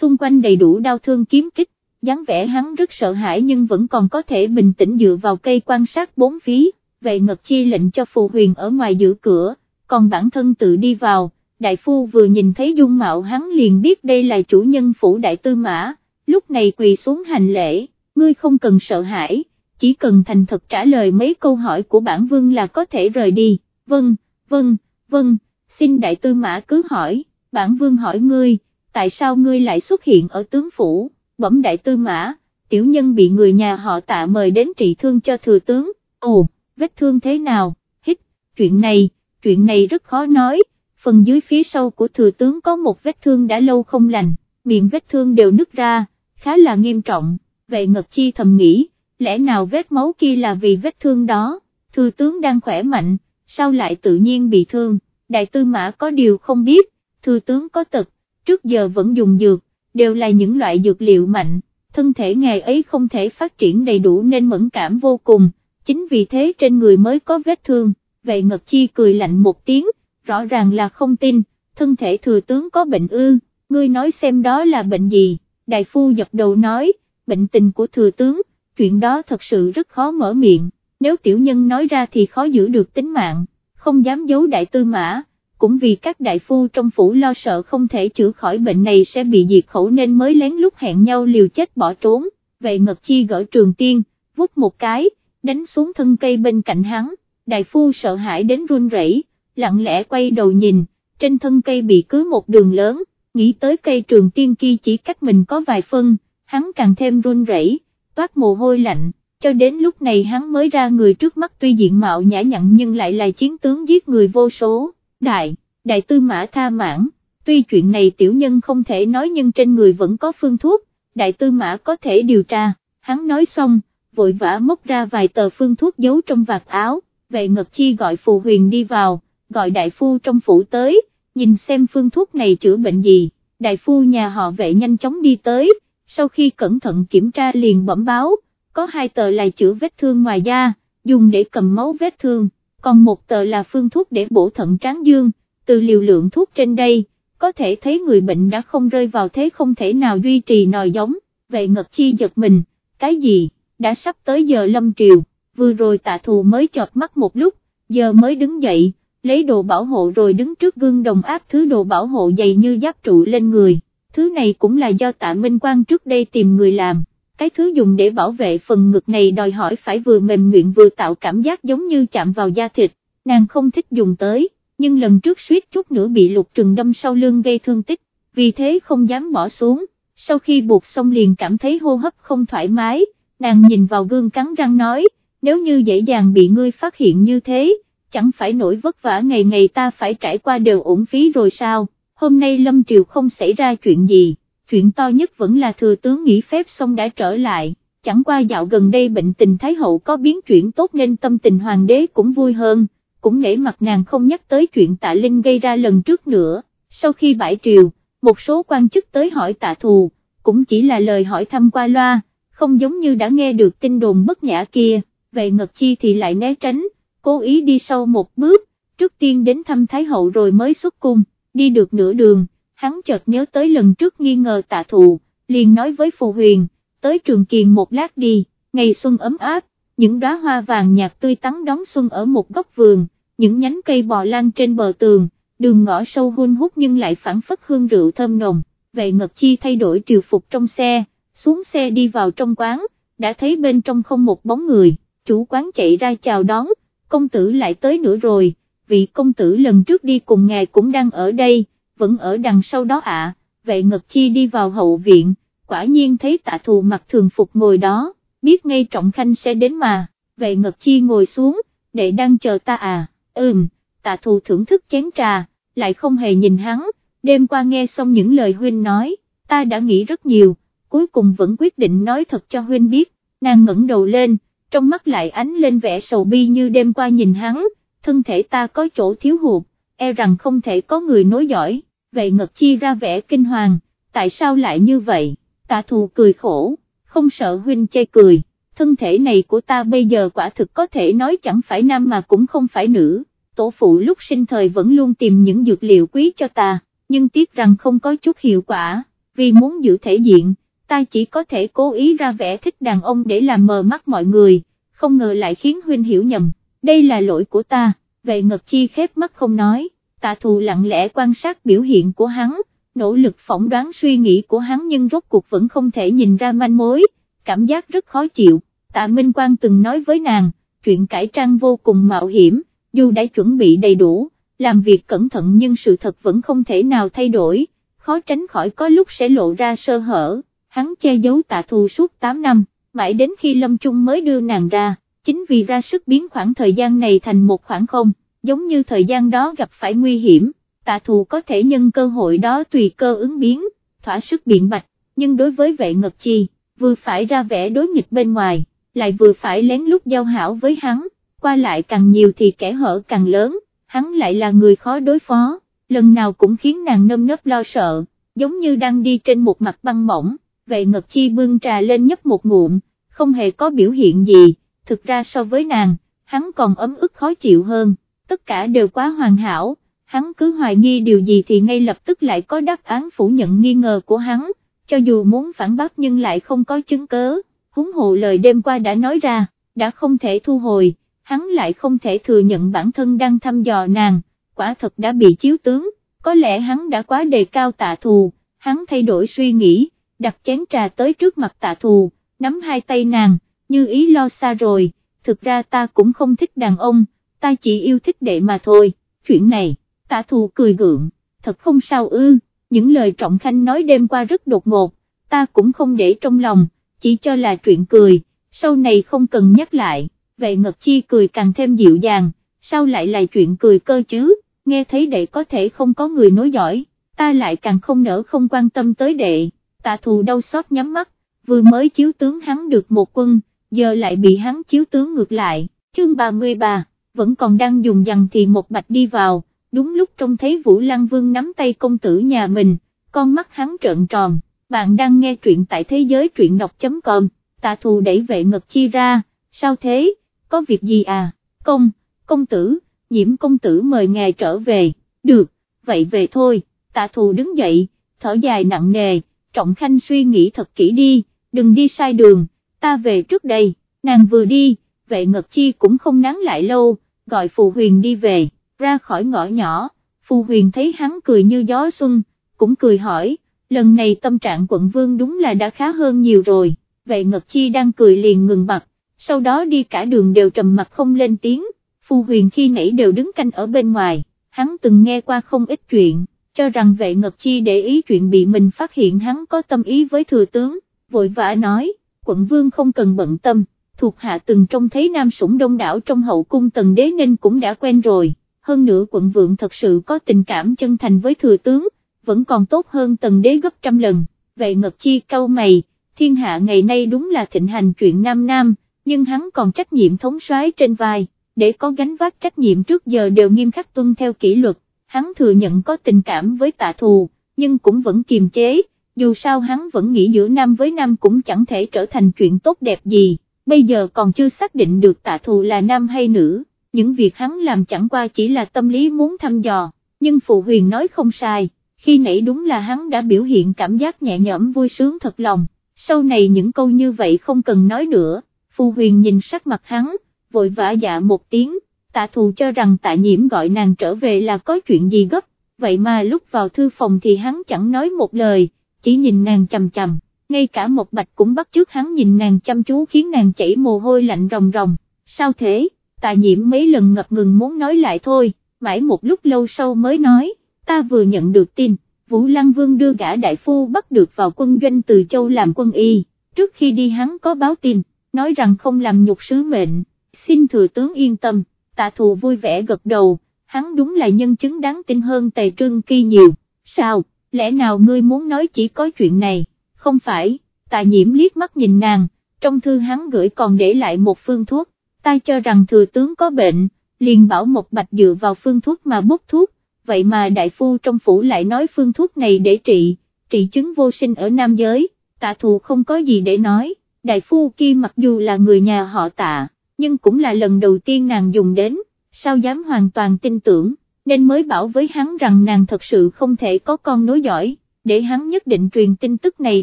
xung quanh đầy đủ đau thương kiếm kích, dáng vẻ hắn rất sợ hãi nhưng vẫn còn có thể bình tĩnh dựa vào cây quan sát bốn phía, về ngật chi lệnh cho phù huyền ở ngoài giữ cửa, còn bản thân tự đi vào, đại phu vừa nhìn thấy dung mạo hắn liền biết đây là chủ nhân phủ đại tư mã, lúc này quỳ xuống hành lễ, ngươi không cần sợ hãi, chỉ cần thành thật trả lời mấy câu hỏi của bản vương là có thể rời đi, vâng, vâng, vâng, xin đại tư mã cứ hỏi, bản vương hỏi ngươi, tại sao ngươi lại xuất hiện ở tướng phủ, bẩm đại tư mã, tiểu nhân bị người nhà họ tạ mời đến trị thương cho thừa tướng, ồ, vết thương thế nào, hít, chuyện này, chuyện này rất khó nói, phần dưới phía sau của thừa tướng có một vết thương đã lâu không lành, miệng vết thương đều nứt ra, khá là nghiêm trọng, vậy Ngật Chi thầm nghĩ, lẽ nào vết máu kia là vì vết thương đó, thừa tướng đang khỏe mạnh, sao lại tự nhiên bị thương, đại tư mã có điều không biết, thừa tướng có tật, trước giờ vẫn dùng dược, đều là những loại dược liệu mạnh, thân thể ngài ấy không thể phát triển đầy đủ nên mẫn cảm vô cùng, chính vì thế trên người mới có vết thương, vậy Ngật Chi cười lạnh một tiếng, rõ ràng là không tin, thân thể thừa tướng có bệnh ư, ngươi nói xem đó là bệnh gì, đại phu dập đầu nói, bệnh tình của thừa tướng, chuyện đó thật sự rất khó mở miệng, nếu tiểu nhân nói ra thì khó giữ được tính mạng, không dám giấu đại tư mã, cũng vì các đại phu trong phủ lo sợ không thể chữa khỏi bệnh này sẽ bị diệt khẩu nên mới lén lút hẹn nhau liều chết bỏ trốn, về Ngật Chi gỡ trường tiên, vút một cái, đánh xuống thân cây bên cạnh hắn, đại phu sợ hãi đến run rẩy lặng lẽ quay đầu nhìn, trên thân cây bị cứ một đường lớn, nghĩ tới cây trường tiên kia chỉ cách mình có vài phân, hắn càng thêm run rẩy, toát mồ hôi lạnh, cho đến lúc này hắn mới ra người trước mắt tuy diện mạo nhã nhặn nhưng lại là chiến tướng giết người vô số, đại, đại tư mã tha mãn, tuy chuyện này tiểu nhân không thể nói nhưng trên người vẫn có phương thuốc, đại tư mã có thể điều tra, hắn nói xong, vội vã móc ra vài tờ phương thuốc giấu trong vạt áo, vệ ngật chi gọi phù huyền đi vào, gọi đại phu trong phủ tới, nhìn xem phương thuốc này chữa bệnh gì, đại phu nhà họ vệ nhanh chóng đi tới, sau khi cẩn thận kiểm tra liền bẩm báo, có hai tờ là chữa vết thương ngoài da, dùng để cầm máu vết thương, còn một tờ là phương thuốc để bổ thận tráng dương, từ liều lượng thuốc trên đây, có thể thấy người bệnh đã không rơi vào thế không thể nào duy trì nòi giống, vậy ngật chi giật mình, cái gì, đã sắp tới giờ lâm triều, vừa rồi tạ thù mới chọt mắt một lúc, giờ mới đứng dậy, lấy đồ bảo hộ rồi đứng trước gương đồng áp thứ đồ bảo hộ dày như giáp trụ lên người, thứ này cũng là do tạ Minh Quang trước đây tìm người làm, cái thứ dùng để bảo vệ phần ngực này đòi hỏi phải vừa mềm nguyện vừa tạo cảm giác giống như chạm vào da thịt, nàng không thích dùng tới, nhưng lần trước suýt chút nữa bị lục trừng đâm sau lưng gây thương tích, vì thế không dám bỏ xuống, sau khi buộc xong liền cảm thấy hô hấp không thoải mái, nàng nhìn vào gương cắn răng nói, nếu như dễ dàng bị ngươi phát hiện như thế, chẳng phải nỗi vất vả ngày ngày ta phải trải qua đều ổn phí rồi sao, hôm nay Lâm Triều không xảy ra chuyện gì, chuyện to nhất vẫn là thừa tướng nghỉ phép xong đã trở lại, chẳng qua dạo gần đây bệnh tình Thái Hậu có biến chuyển tốt nên tâm tình hoàng đế cũng vui hơn, cũng nể mặt nàng không nhắc tới chuyện tạ Linh gây ra lần trước nữa, sau khi bãi triều, một số quan chức tới hỏi tạ thù, cũng chỉ là lời hỏi thăm qua loa, không giống như đã nghe được tin đồn bất nhã kia, về Ngật Chi thì lại né tránh, cố ý đi sau một bước, trước tiên đến thăm Thái Hậu rồi mới xuất cung, đi được nửa đường, hắn chợt nhớ tới lần trước nghi ngờ tạ thù, liền nói với Phù Huyền, tới trường kiền một lát đi, ngày xuân ấm áp, những đóa hoa vàng nhạt tươi tắn đón xuân ở một góc vườn, những nhánh cây bò lan trên bờ tường, đường ngõ sâu hun hút nhưng lại phản phất hương rượu thơm nồng, vệ ngật chi thay đổi triều phục trong xe, xuống xe đi vào trong quán, đã thấy bên trong không một bóng người, chủ quán chạy ra chào đón, công tử lại tới nữa rồi, vị công tử lần trước đi cùng ngài cũng đang ở đây, vẫn ở đằng sau đó ạ, vệ ngật chi đi vào hậu viện, quả nhiên thấy tạ thù mặc thường phục ngồi đó, biết ngay trọng khanh sẽ đến mà, vệ ngật chi ngồi xuống, đệ đang chờ ta à, ừm, tạ thù thưởng thức chén trà, lại không hề nhìn hắn, đêm qua nghe xong những lời huynh nói, ta đã nghĩ rất nhiều, cuối cùng vẫn quyết định nói thật cho huynh biết, nàng ngẩng đầu lên, trong mắt lại ánh lên vẻ sầu bi như đêm qua nhìn hắn, thân thể ta có chỗ thiếu hụt, e rằng không thể có người nối dõi vậy ngật chi ra vẻ kinh hoàng, tại sao lại như vậy, tạ thù cười khổ, không sợ huynh chê cười, thân thể này của ta bây giờ quả thực có thể nói chẳng phải nam mà cũng không phải nữ, tổ phụ lúc sinh thời vẫn luôn tìm những dược liệu quý cho ta, nhưng tiếc rằng không có chút hiệu quả, vì muốn giữ thể diện, ta chỉ có thể cố ý ra vẻ thích đàn ông để làm mờ mắt mọi người, không ngờ lại khiến huynh hiểu nhầm, đây là lỗi của ta, vệ ngật chi khép mắt không nói, tạ thù lặng lẽ quan sát biểu hiện của hắn, nỗ lực phỏng đoán suy nghĩ của hắn nhưng rốt cuộc vẫn không thể nhìn ra manh mối, cảm giác rất khó chịu, tạ Minh Quang từng nói với nàng, chuyện cải trang vô cùng mạo hiểm, dù đã chuẩn bị đầy đủ, làm việc cẩn thận nhưng sự thật vẫn không thể nào thay đổi, khó tránh khỏi có lúc sẽ lộ ra sơ hở, hắn che giấu tạ thù suốt 8 năm, mãi đến khi Lâm Trung mới đưa nàng ra, chính vì ra sức biến khoảng thời gian này thành một khoảng không, giống như thời gian đó gặp phải nguy hiểm, tạ thù có thể nhân cơ hội đó tùy cơ ứng biến, thỏa sức biện bạch, nhưng đối với vệ ngật chi, vừa phải ra vẻ đối nghịch bên ngoài, lại vừa phải lén lút giao hảo với hắn, qua lại càng nhiều thì kẻ hở càng lớn, hắn lại là người khó đối phó, lần nào cũng khiến nàng nâm nấp lo sợ, giống như đang đi trên một mặt băng mỏng, vệ ngật chi bưng trà lên nhấp một ngụm, không hề có biểu hiện gì, thực ra so với nàng, hắn còn ấm ức khó chịu hơn, tất cả đều quá hoàn hảo, hắn cứ hoài nghi điều gì thì ngay lập tức lại có đáp án phủ nhận nghi ngờ của hắn, cho dù muốn phản bác nhưng lại không có chứng cớ, huống hộ lời đêm qua đã nói ra, đã không thể thu hồi, hắn lại không thể thừa nhận bản thân đang thăm dò nàng, quả thật đã bị chiếu tướng, có lẽ hắn đã quá đề cao tạ thù, hắn thay đổi suy nghĩ, đặt chén trà tới trước mặt tạ thù, nắm hai tay nàng, như ý lo xa rồi, thực ra ta cũng không thích đàn ông, ta chỉ yêu thích đệ mà thôi, chuyện này, tạ thù cười gượng, thật không sao ư, những lời trọng khanh nói đêm qua rất đột ngột, ta cũng không để trong lòng, chỉ cho là chuyện cười, sau này không cần nhắc lại, vậy Ngật Chi cười càng thêm dịu dàng, sao lại là chuyện cười cơ chứ, nghe thấy đệ có thể không có người nối giỏi, ta lại càng không nỡ không quan tâm tới đệ, tạ thù đau xót nhắm mắt, vừa mới chiếu tướng hắn được một quân, giờ lại bị hắn chiếu tướng ngược lại, chương 33, vẫn còn đang dùng dằn thì một bạch đi vào, đúng lúc trông thấy Vũ Lăng Vương nắm tay công tử nhà mình, con mắt hắn trợn tròn, bạn đang nghe truyện tại thế giới truyện đọc.com, tạ thù đẩy vệ ngật chi ra, sao thế, có việc gì à, công, công tử, nhiễm công tử mời ngài trở về, được, vậy về thôi, tạ thù đứng dậy, thở dài nặng nề, trọng khanh suy nghĩ thật kỹ đi, đừng đi sai đường, ta về trước đây, nàng vừa đi, vệ ngật chi cũng không nán lại lâu, gọi phù huyền đi về, ra khỏi ngõ nhỏ, phù huyền thấy hắn cười như gió xuân, cũng cười hỏi, lần này tâm trạng quận vương đúng là đã khá hơn nhiều rồi, vệ ngật chi đang cười liền ngừng mặt, sau đó đi cả đường đều trầm mặt không lên tiếng, phù huyền khi nãy đều đứng canh ở bên ngoài, hắn từng nghe qua không ít chuyện, cho rằng vệ ngật chi để ý chuyện bị mình phát hiện hắn có tâm ý với thừa tướng, vội vã nói, quận vương không cần bận tâm, thuộc hạ từng trông thấy nam sủng đông đảo trong hậu cung tần đế nên cũng đã quen rồi, hơn nữa quận vượng thật sự có tình cảm chân thành với thừa tướng, vẫn còn tốt hơn tần đế gấp trăm lần, vậy ngật chi câu mày, thiên hạ ngày nay đúng là thịnh hành chuyện nam nam, nhưng hắn còn trách nhiệm thống soái trên vai, để có gánh vác trách nhiệm trước giờ đều nghiêm khắc tuân theo kỷ luật, hắn thừa nhận có tình cảm với tạ thù, nhưng cũng vẫn kiềm chế, dù sao hắn vẫn nghĩ giữa nam với nam cũng chẳng thể trở thành chuyện tốt đẹp gì, bây giờ còn chưa xác định được tạ thù là nam hay nữ, những việc hắn làm chẳng qua chỉ là tâm lý muốn thăm dò, nhưng Phụ Huyền nói không sai, khi nãy đúng là hắn đã biểu hiện cảm giác nhẹ nhõm vui sướng thật lòng, sau này những câu như vậy không cần nói nữa, Phụ Huyền nhìn sắc mặt hắn, vội vã dạ một tiếng, tạ thù cho rằng tạ nhiễm gọi nàng trở về là có chuyện gì gấp, vậy mà lúc vào thư phòng thì hắn chẳng nói một lời, chỉ nhìn nàng chầm chầm, ngay cả một bạch cũng bắt trước hắn nhìn nàng chăm chú khiến nàng chảy mồ hôi lạnh ròng ròng, sao thế, tạ nhiễm mấy lần ngập ngừng muốn nói lại thôi, mãi một lúc lâu sau mới nói, ta vừa nhận được tin, Vũ Lăng Vương đưa gã đại phu bắt được vào quân doanh từ châu làm quân y, trước khi đi hắn có báo tin, nói rằng không làm nhục sứ mệnh, xin thừa tướng yên tâm, tạ thù vui vẻ gật đầu, hắn đúng là nhân chứng đáng tin hơn tề trương kỳ nhiều, sao, lẽ nào ngươi muốn nói chỉ có chuyện này, không phải, tài nhiễm liếc mắt nhìn nàng, trong thư hắn gửi còn để lại một phương thuốc, ta cho rằng thừa tướng có bệnh, liền bảo một bạch dựa vào phương thuốc mà bốc thuốc, vậy mà đại phu trong phủ lại nói phương thuốc này để trị, trị chứng vô sinh ở nam giới, tạ thù không có gì để nói, đại phu kia mặc dù là người nhà họ tạ, nhưng cũng là lần đầu tiên nàng dùng đến, sao dám hoàn toàn tin tưởng, nên mới bảo với hắn rằng nàng thật sự không thể có con nối dõi để hắn nhất định truyền tin tức này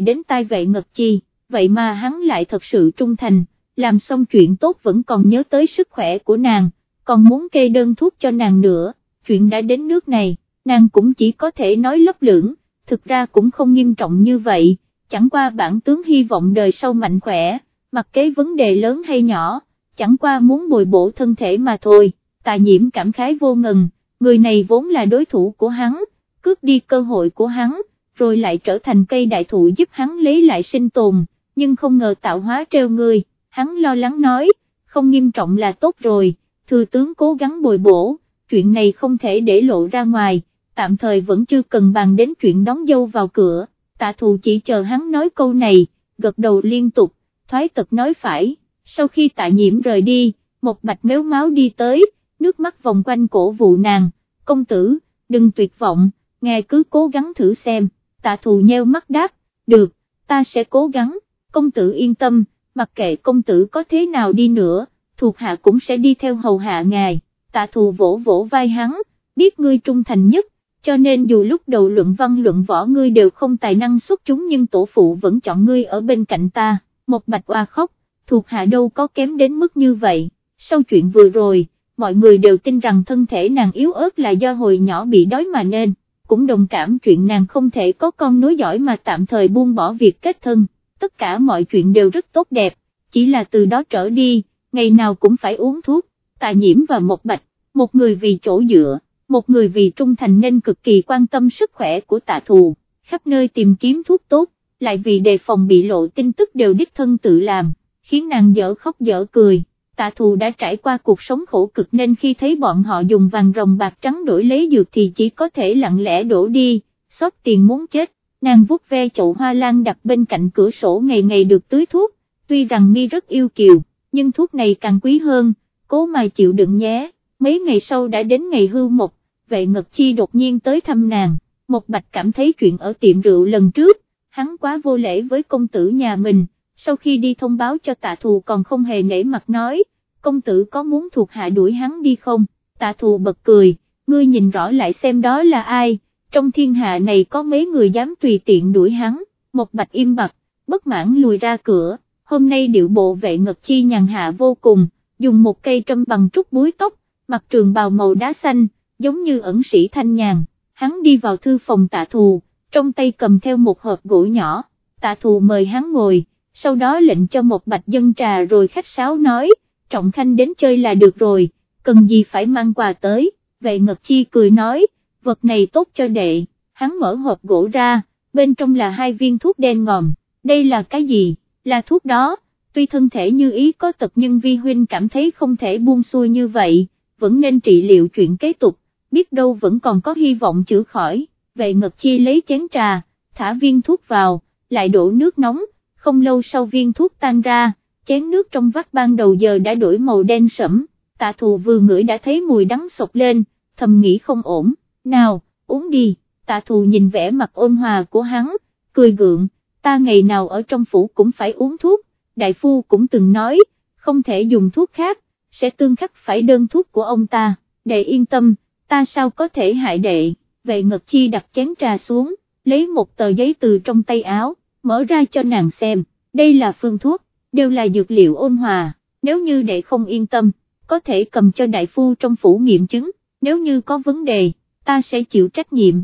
đến tai vệ ngật chi, vậy mà hắn lại thật sự trung thành, làm xong chuyện tốt vẫn còn nhớ tới sức khỏe của nàng, còn muốn kê đơn thuốc cho nàng nữa, chuyện đã đến nước này, nàng cũng chỉ có thể nói lấp lưỡng, thực ra cũng không nghiêm trọng như vậy, chẳng qua bản tướng hy vọng đời sau mạnh khỏe, mặc kế vấn đề lớn hay nhỏ, chẳng qua muốn bồi bổ thân thể mà thôi, tà nhiễm cảm khái vô ngần, người này vốn là đối thủ của hắn, cướp đi cơ hội của hắn, rồi lại trở thành cây đại thụ giúp hắn lấy lại sinh tồn, nhưng không ngờ tạo hóa treo người, hắn lo lắng nói, không nghiêm trọng là tốt rồi, thư tướng cố gắng bồi bổ, chuyện này không thể để lộ ra ngoài, tạm thời vẫn chưa cần bàn đến chuyện đón dâu vào cửa, tạ thù chỉ chờ hắn nói câu này, gật đầu liên tục, thoái tật nói phải, sau khi tạ nhiễm rời đi, một bạch méo máu đi tới, nước mắt vòng quanh cổ vụ nàng, công tử, đừng tuyệt vọng, ngài cứ cố gắng thử xem, tạ thù nheo mắt đáp, được, ta sẽ cố gắng, công tử yên tâm, mặc kệ công tử có thế nào đi nữa, thuộc hạ cũng sẽ đi theo hầu hạ ngài, tạ thù vỗ vỗ vai hắn, biết ngươi trung thành nhất, cho nên dù lúc đầu luận văn luận võ ngươi đều không tài năng xuất chúng nhưng tổ phụ vẫn chọn ngươi ở bên cạnh ta, một bạch oa khóc, thuộc hạ đâu có kém đến mức như vậy, sau chuyện vừa rồi, mọi người đều tin rằng thân thể nàng yếu ớt là do hồi nhỏ bị đói mà nên, cũng đồng cảm chuyện nàng không thể có con nối giỏi mà tạm thời buông bỏ việc kết thân, tất cả mọi chuyện đều rất tốt đẹp, chỉ là từ đó trở đi, ngày nào cũng phải uống thuốc, tà nhiễm và một bạch, một người vì chỗ dựa, một người vì trung thành nên cực kỳ quan tâm sức khỏe của tạ thù, khắp nơi tìm kiếm thuốc tốt, lại vì đề phòng bị lộ tin tức đều đích thân tự làm, khiến nàng dở khóc dở cười. Tạ thù đã trải qua cuộc sống khổ cực nên khi thấy bọn họ dùng vàng rồng bạc trắng đổi lấy dược thì chỉ có thể lặng lẽ đổ đi, xót tiền muốn chết, nàng vuốt ve chậu hoa lan đặt bên cạnh cửa sổ ngày ngày được tưới thuốc, tuy rằng mi rất yêu kiều, nhưng thuốc này càng quý hơn, cố mà chịu đựng nhé, mấy ngày sau đã đến ngày hưu một, vệ ngật chi đột nhiên tới thăm nàng, một bạch cảm thấy chuyện ở tiệm rượu lần trước, hắn quá vô lễ với công tử nhà mình, sau khi đi thông báo cho tạ thù còn không hề nể mặt nói, công tử có muốn thuộc hạ đuổi hắn đi không, tạ thù bật cười, ngươi nhìn rõ lại xem đó là ai, trong thiên hạ này có mấy người dám tùy tiện đuổi hắn, một bạch im bặt, bất mãn lùi ra cửa, hôm nay điệu bộ vệ ngật chi nhàn hạ vô cùng, dùng một cây trâm bằng trúc búi tóc, mặc trường bào màu đá xanh, giống như ẩn sĩ thanh nhàn, hắn đi vào thư phòng tạ thù, trong tay cầm theo một hộp gỗ nhỏ, tạ thù mời hắn ngồi, sau đó lệnh cho một bạch dân trà rồi khách sáo nói, trọng khanh đến chơi là được rồi, cần gì phải mang quà tới, vệ ngật chi cười nói, vật này tốt cho đệ, hắn mở hộp gỗ ra, bên trong là hai viên thuốc đen ngòm, đây là cái gì, là thuốc đó, tuy thân thể như ý có tật nhưng vi huynh cảm thấy không thể buông xuôi như vậy, vẫn nên trị liệu chuyện kế tục, biết đâu vẫn còn có hy vọng chữa khỏi, vệ ngật chi lấy chén trà, thả viên thuốc vào, lại đổ nước nóng, không lâu sau viên thuốc tan ra, chén nước trong vắt ban đầu giờ đã đổi màu đen sẫm, tạ thù vừa ngửi đã thấy mùi đắng sộc lên, thầm nghĩ không ổn, nào, uống đi, tạ thù nhìn vẻ mặt ôn hòa của hắn, cười gượng, ta ngày nào ở trong phủ cũng phải uống thuốc, đại phu cũng từng nói, không thể dùng thuốc khác, sẽ tương khắc phải đơn thuốc của ông ta, đệ yên tâm, ta sao có thể hại đệ, vệ ngật chi đặt chén trà xuống, lấy một tờ giấy từ trong tay áo, mở ra cho nàng xem, đây là phương thuốc, đều là dược liệu ôn hòa, nếu như đệ không yên tâm, có thể cầm cho đại phu trong phủ nghiệm chứng, nếu như có vấn đề, ta sẽ chịu trách nhiệm,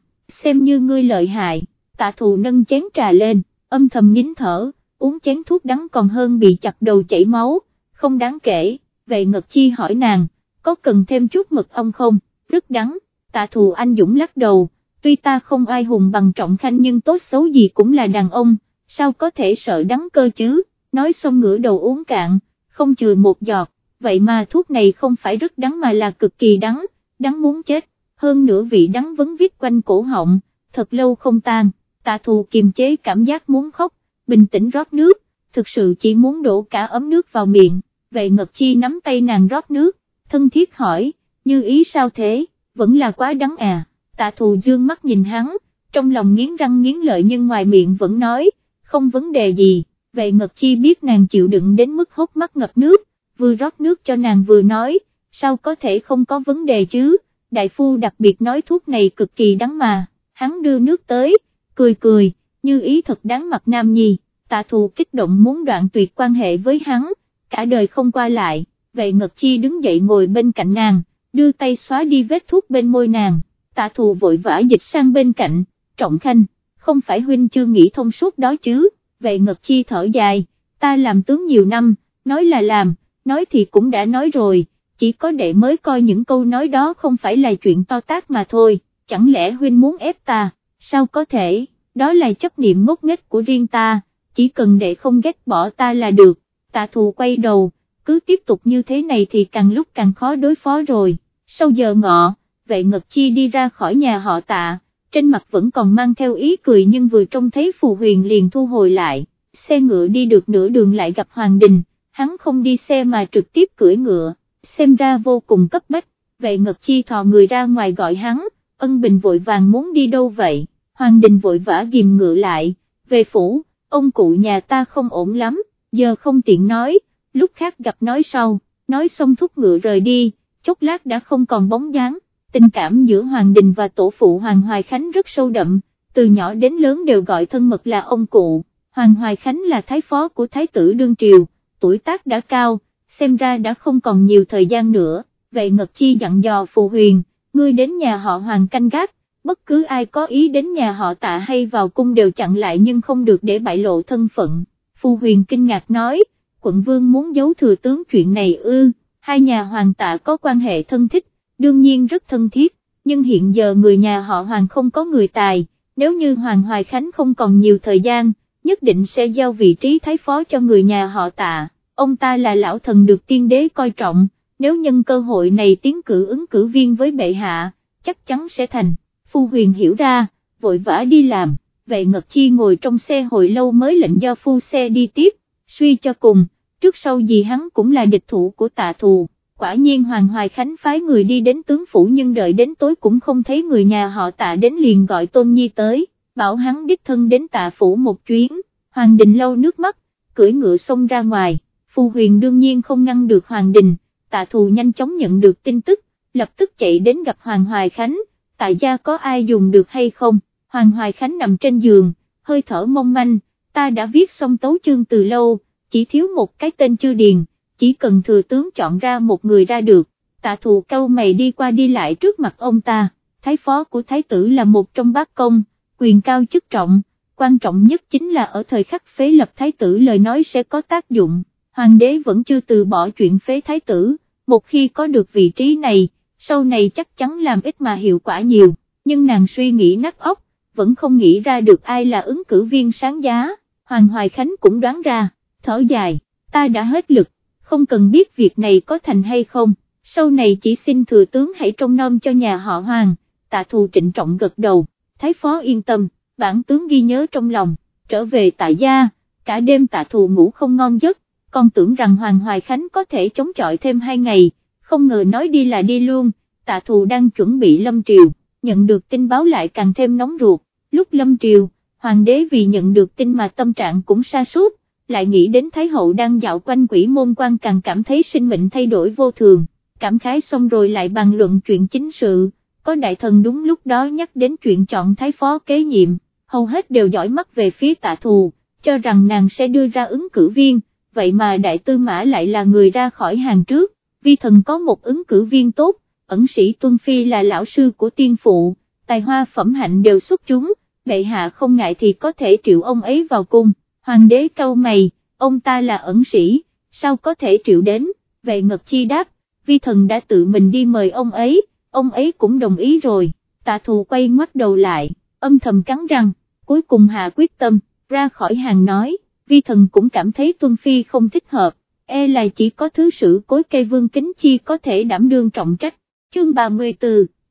xem như ngươi lợi hại, tạ thù nâng chén trà lên, âm thầm nín thở, uống chén thuốc đắng còn hơn bị chặt đầu chảy máu, không đáng kể, vệ ngật chi hỏi nàng, có cần thêm chút mật ong không, rất đắng, tạ thù anh dũng lắc đầu, tuy ta không ai hùng bằng trọng khanh nhưng tốt xấu gì cũng là đàn ông, sao có thể sợ đắng cơ chứ, nói xong ngửa đầu uống cạn, không chừa một giọt, vậy mà thuốc này không phải rất đắng mà là cực kỳ đắng, đắng muốn chết, hơn nữa vị đắng vấn viết quanh cổ họng, thật lâu không tan, tạ thù kiềm chế cảm giác muốn khóc, bình tĩnh rót nước, thực sự chỉ muốn đổ cả ấm nước vào miệng, vậy Ngật Chi nắm tay nàng rót nước, thân thiết hỏi, như ý sao thế, vẫn là quá đắng à, tạ thù dương mắt nhìn hắn, trong lòng nghiến răng nghiến lợi nhưng ngoài miệng vẫn nói, không vấn đề gì, vậy Ngật Chi biết nàng chịu đựng đến mức hốc mắt ngập nước, vừa rót nước cho nàng vừa nói, sao có thể không có vấn đề chứ, đại phu đặc biệt nói thuốc này cực kỳ đắng mà, hắn đưa nước tới, cười cười, như ý thật đáng mặt nam nhi, tạ thù kích động muốn đoạn tuyệt quan hệ với hắn, cả đời không qua lại, vậy Ngật Chi đứng dậy ngồi bên cạnh nàng, đưa tay xóa đi vết thuốc bên môi nàng, tạ thù vội vã dịch sang bên cạnh, trọng khanh, không phải huynh chưa nghĩ thông suốt đó chứ, vậy Ngật Chi thở dài, ta làm tướng nhiều năm, nói là làm, nói thì cũng đã nói rồi, chỉ có đệ mới coi những câu nói đó không phải là chuyện to tác mà thôi, chẳng lẽ huynh muốn ép ta, sao có thể, đó là chấp niệm ngốc nghếch của riêng ta, chỉ cần đệ không ghét bỏ ta là được, tạ thù quay đầu, cứ tiếp tục như thế này thì càng lúc càng khó đối phó rồi, sau giờ ngọ, vệ ngật chi đi ra khỏi nhà họ tạ, trên mặt vẫn còn mang theo ý cười nhưng vừa trông thấy phù huyền liền thu hồi lại, xe ngựa đi được nửa đường lại gặp Hoàng Đình, hắn không đi xe mà trực tiếp cưỡi ngựa, xem ra vô cùng cấp bách, vệ ngật chi thò người ra ngoài gọi hắn, ân bình vội vàng muốn đi đâu vậy, Hoàng Đình vội vã ghim ngựa lại, về phủ, ông cụ nhà ta không ổn lắm, giờ không tiện nói, lúc khác gặp nói sau, nói xong thúc ngựa rời đi, chốc lát đã không còn bóng dáng, tình cảm giữa Hoàng Đình và tổ phụ Hoàng Hoài Khánh rất sâu đậm, từ nhỏ đến lớn đều gọi thân mật là ông cụ, Hoàng Hoài Khánh là thái phó của thái tử Đương Triều, tuổi tác đã cao, xem ra đã không còn nhiều thời gian nữa, vậy Ngật Chi dặn dò Phù Huyền, ngươi đến nhà họ Hoàng canh gác, bất cứ ai có ý đến nhà họ tạ hay vào cung đều chặn lại nhưng không được để bại lộ thân phận, Phù Huyền kinh ngạc nói, quận vương muốn giấu thừa tướng chuyện này ư, hai nhà Hoàng tạ có quan hệ thân thích, đương nhiên rất thân thiết, nhưng hiện giờ người nhà họ Hoàng không có người tài, nếu như Hoàng Hoài Khánh không còn nhiều thời gian, nhất định sẽ giao vị trí thái phó cho người nhà họ tạ, ông ta là lão thần được tiên đế coi trọng, nếu nhân cơ hội này tiến cử ứng cử viên với bệ hạ, chắc chắn sẽ thành, phu huyền hiểu ra, vội vã đi làm, vệ ngật chi ngồi trong xe hồi lâu mới lệnh do phu xe đi tiếp, suy cho cùng, trước sau gì hắn cũng là địch thủ của tạ thù. Quả nhiên Hoàng Hoài Khánh phái người đi đến tướng phủ nhưng đợi đến tối cũng không thấy người nhà họ tạ đến liền gọi Tôn Nhi tới, bảo hắn đích thân đến tạ phủ một chuyến, Hoàng Đình lâu nước mắt, cưỡi ngựa xông ra ngoài, Phù Huyền đương nhiên không ngăn được Hoàng Đình, tạ thù nhanh chóng nhận được tin tức, lập tức chạy đến gặp Hoàng Hoài Khánh, tạ gia có ai dùng được hay không, Hoàng Hoài Khánh nằm trên giường, hơi thở mong manh, ta đã viết xong tấu chương từ lâu, chỉ thiếu một cái tên chưa điền, chỉ cần thừa tướng chọn ra một người ra được, tạ thù câu mày đi qua đi lại trước mặt ông ta, thái phó của thái tử là một trong bác công, quyền cao chức trọng, quan trọng nhất chính là ở thời khắc phế lập thái tử lời nói sẽ có tác dụng, hoàng đế vẫn chưa từ bỏ chuyện phế thái tử, một khi có được vị trí này, sau này chắc chắn làm ít mà hiệu quả nhiều, nhưng nàng suy nghĩ nát óc, vẫn không nghĩ ra được ai là ứng cử viên sáng giá, Hoàng Hoài Khánh cũng đoán ra, thở dài, ta đã hết lực, không cần biết việc này có thành hay không, sau này chỉ xin thừa tướng hãy trông nom cho nhà họ Hoàng, tạ thù trịnh trọng gật đầu, thái phó yên tâm, bản tướng ghi nhớ trong lòng, trở về tạ gia, cả đêm tạ thù ngủ không ngon giấc, còn tưởng rằng Hoàng Hoài Khánh có thể chống chọi thêm hai ngày, không ngờ nói đi là đi luôn, tạ thù đang chuẩn bị lâm triều, nhận được tin báo lại càng thêm nóng ruột, lúc lâm triều, hoàng đế vì nhận được tin mà tâm trạng cũng sa sút lại nghĩ đến Thái Hậu đang dạo quanh quỷ môn quan càng cảm thấy sinh mệnh thay đổi vô thường, cảm khái xong rồi lại bàn luận chuyện chính sự, có đại thần đúng lúc đó nhắc đến chuyện chọn Thái Phó kế nhiệm, hầu hết đều dõi mắt về phía tạ thù, cho rằng nàng sẽ đưa ra ứng cử viên, vậy mà đại tư mã lại là người ra khỏi hàng trước, vi thần có một ứng cử viên tốt, ẩn sĩ Tuân Phi là lão sư của tiên phụ, tài hoa phẩm hạnh đều xuất chúng, bệ hạ không ngại thì có thể triệu ông ấy vào cung, hoàng đế câu mày, ông ta là ẩn sĩ, sao có thể triệu đến, vệ ngật chi đáp, vi thần đã tự mình đi mời ông ấy, ông ấy cũng đồng ý rồi, tạ thù quay ngoắt đầu lại, âm thầm cắn răng, cuối cùng hạ quyết tâm, ra khỏi hàng nói, vi thần cũng cảm thấy Tuân Phi không thích hợp, e là chỉ có thứ sử cối cây vương kính chi có thể đảm đương trọng trách, chương 34,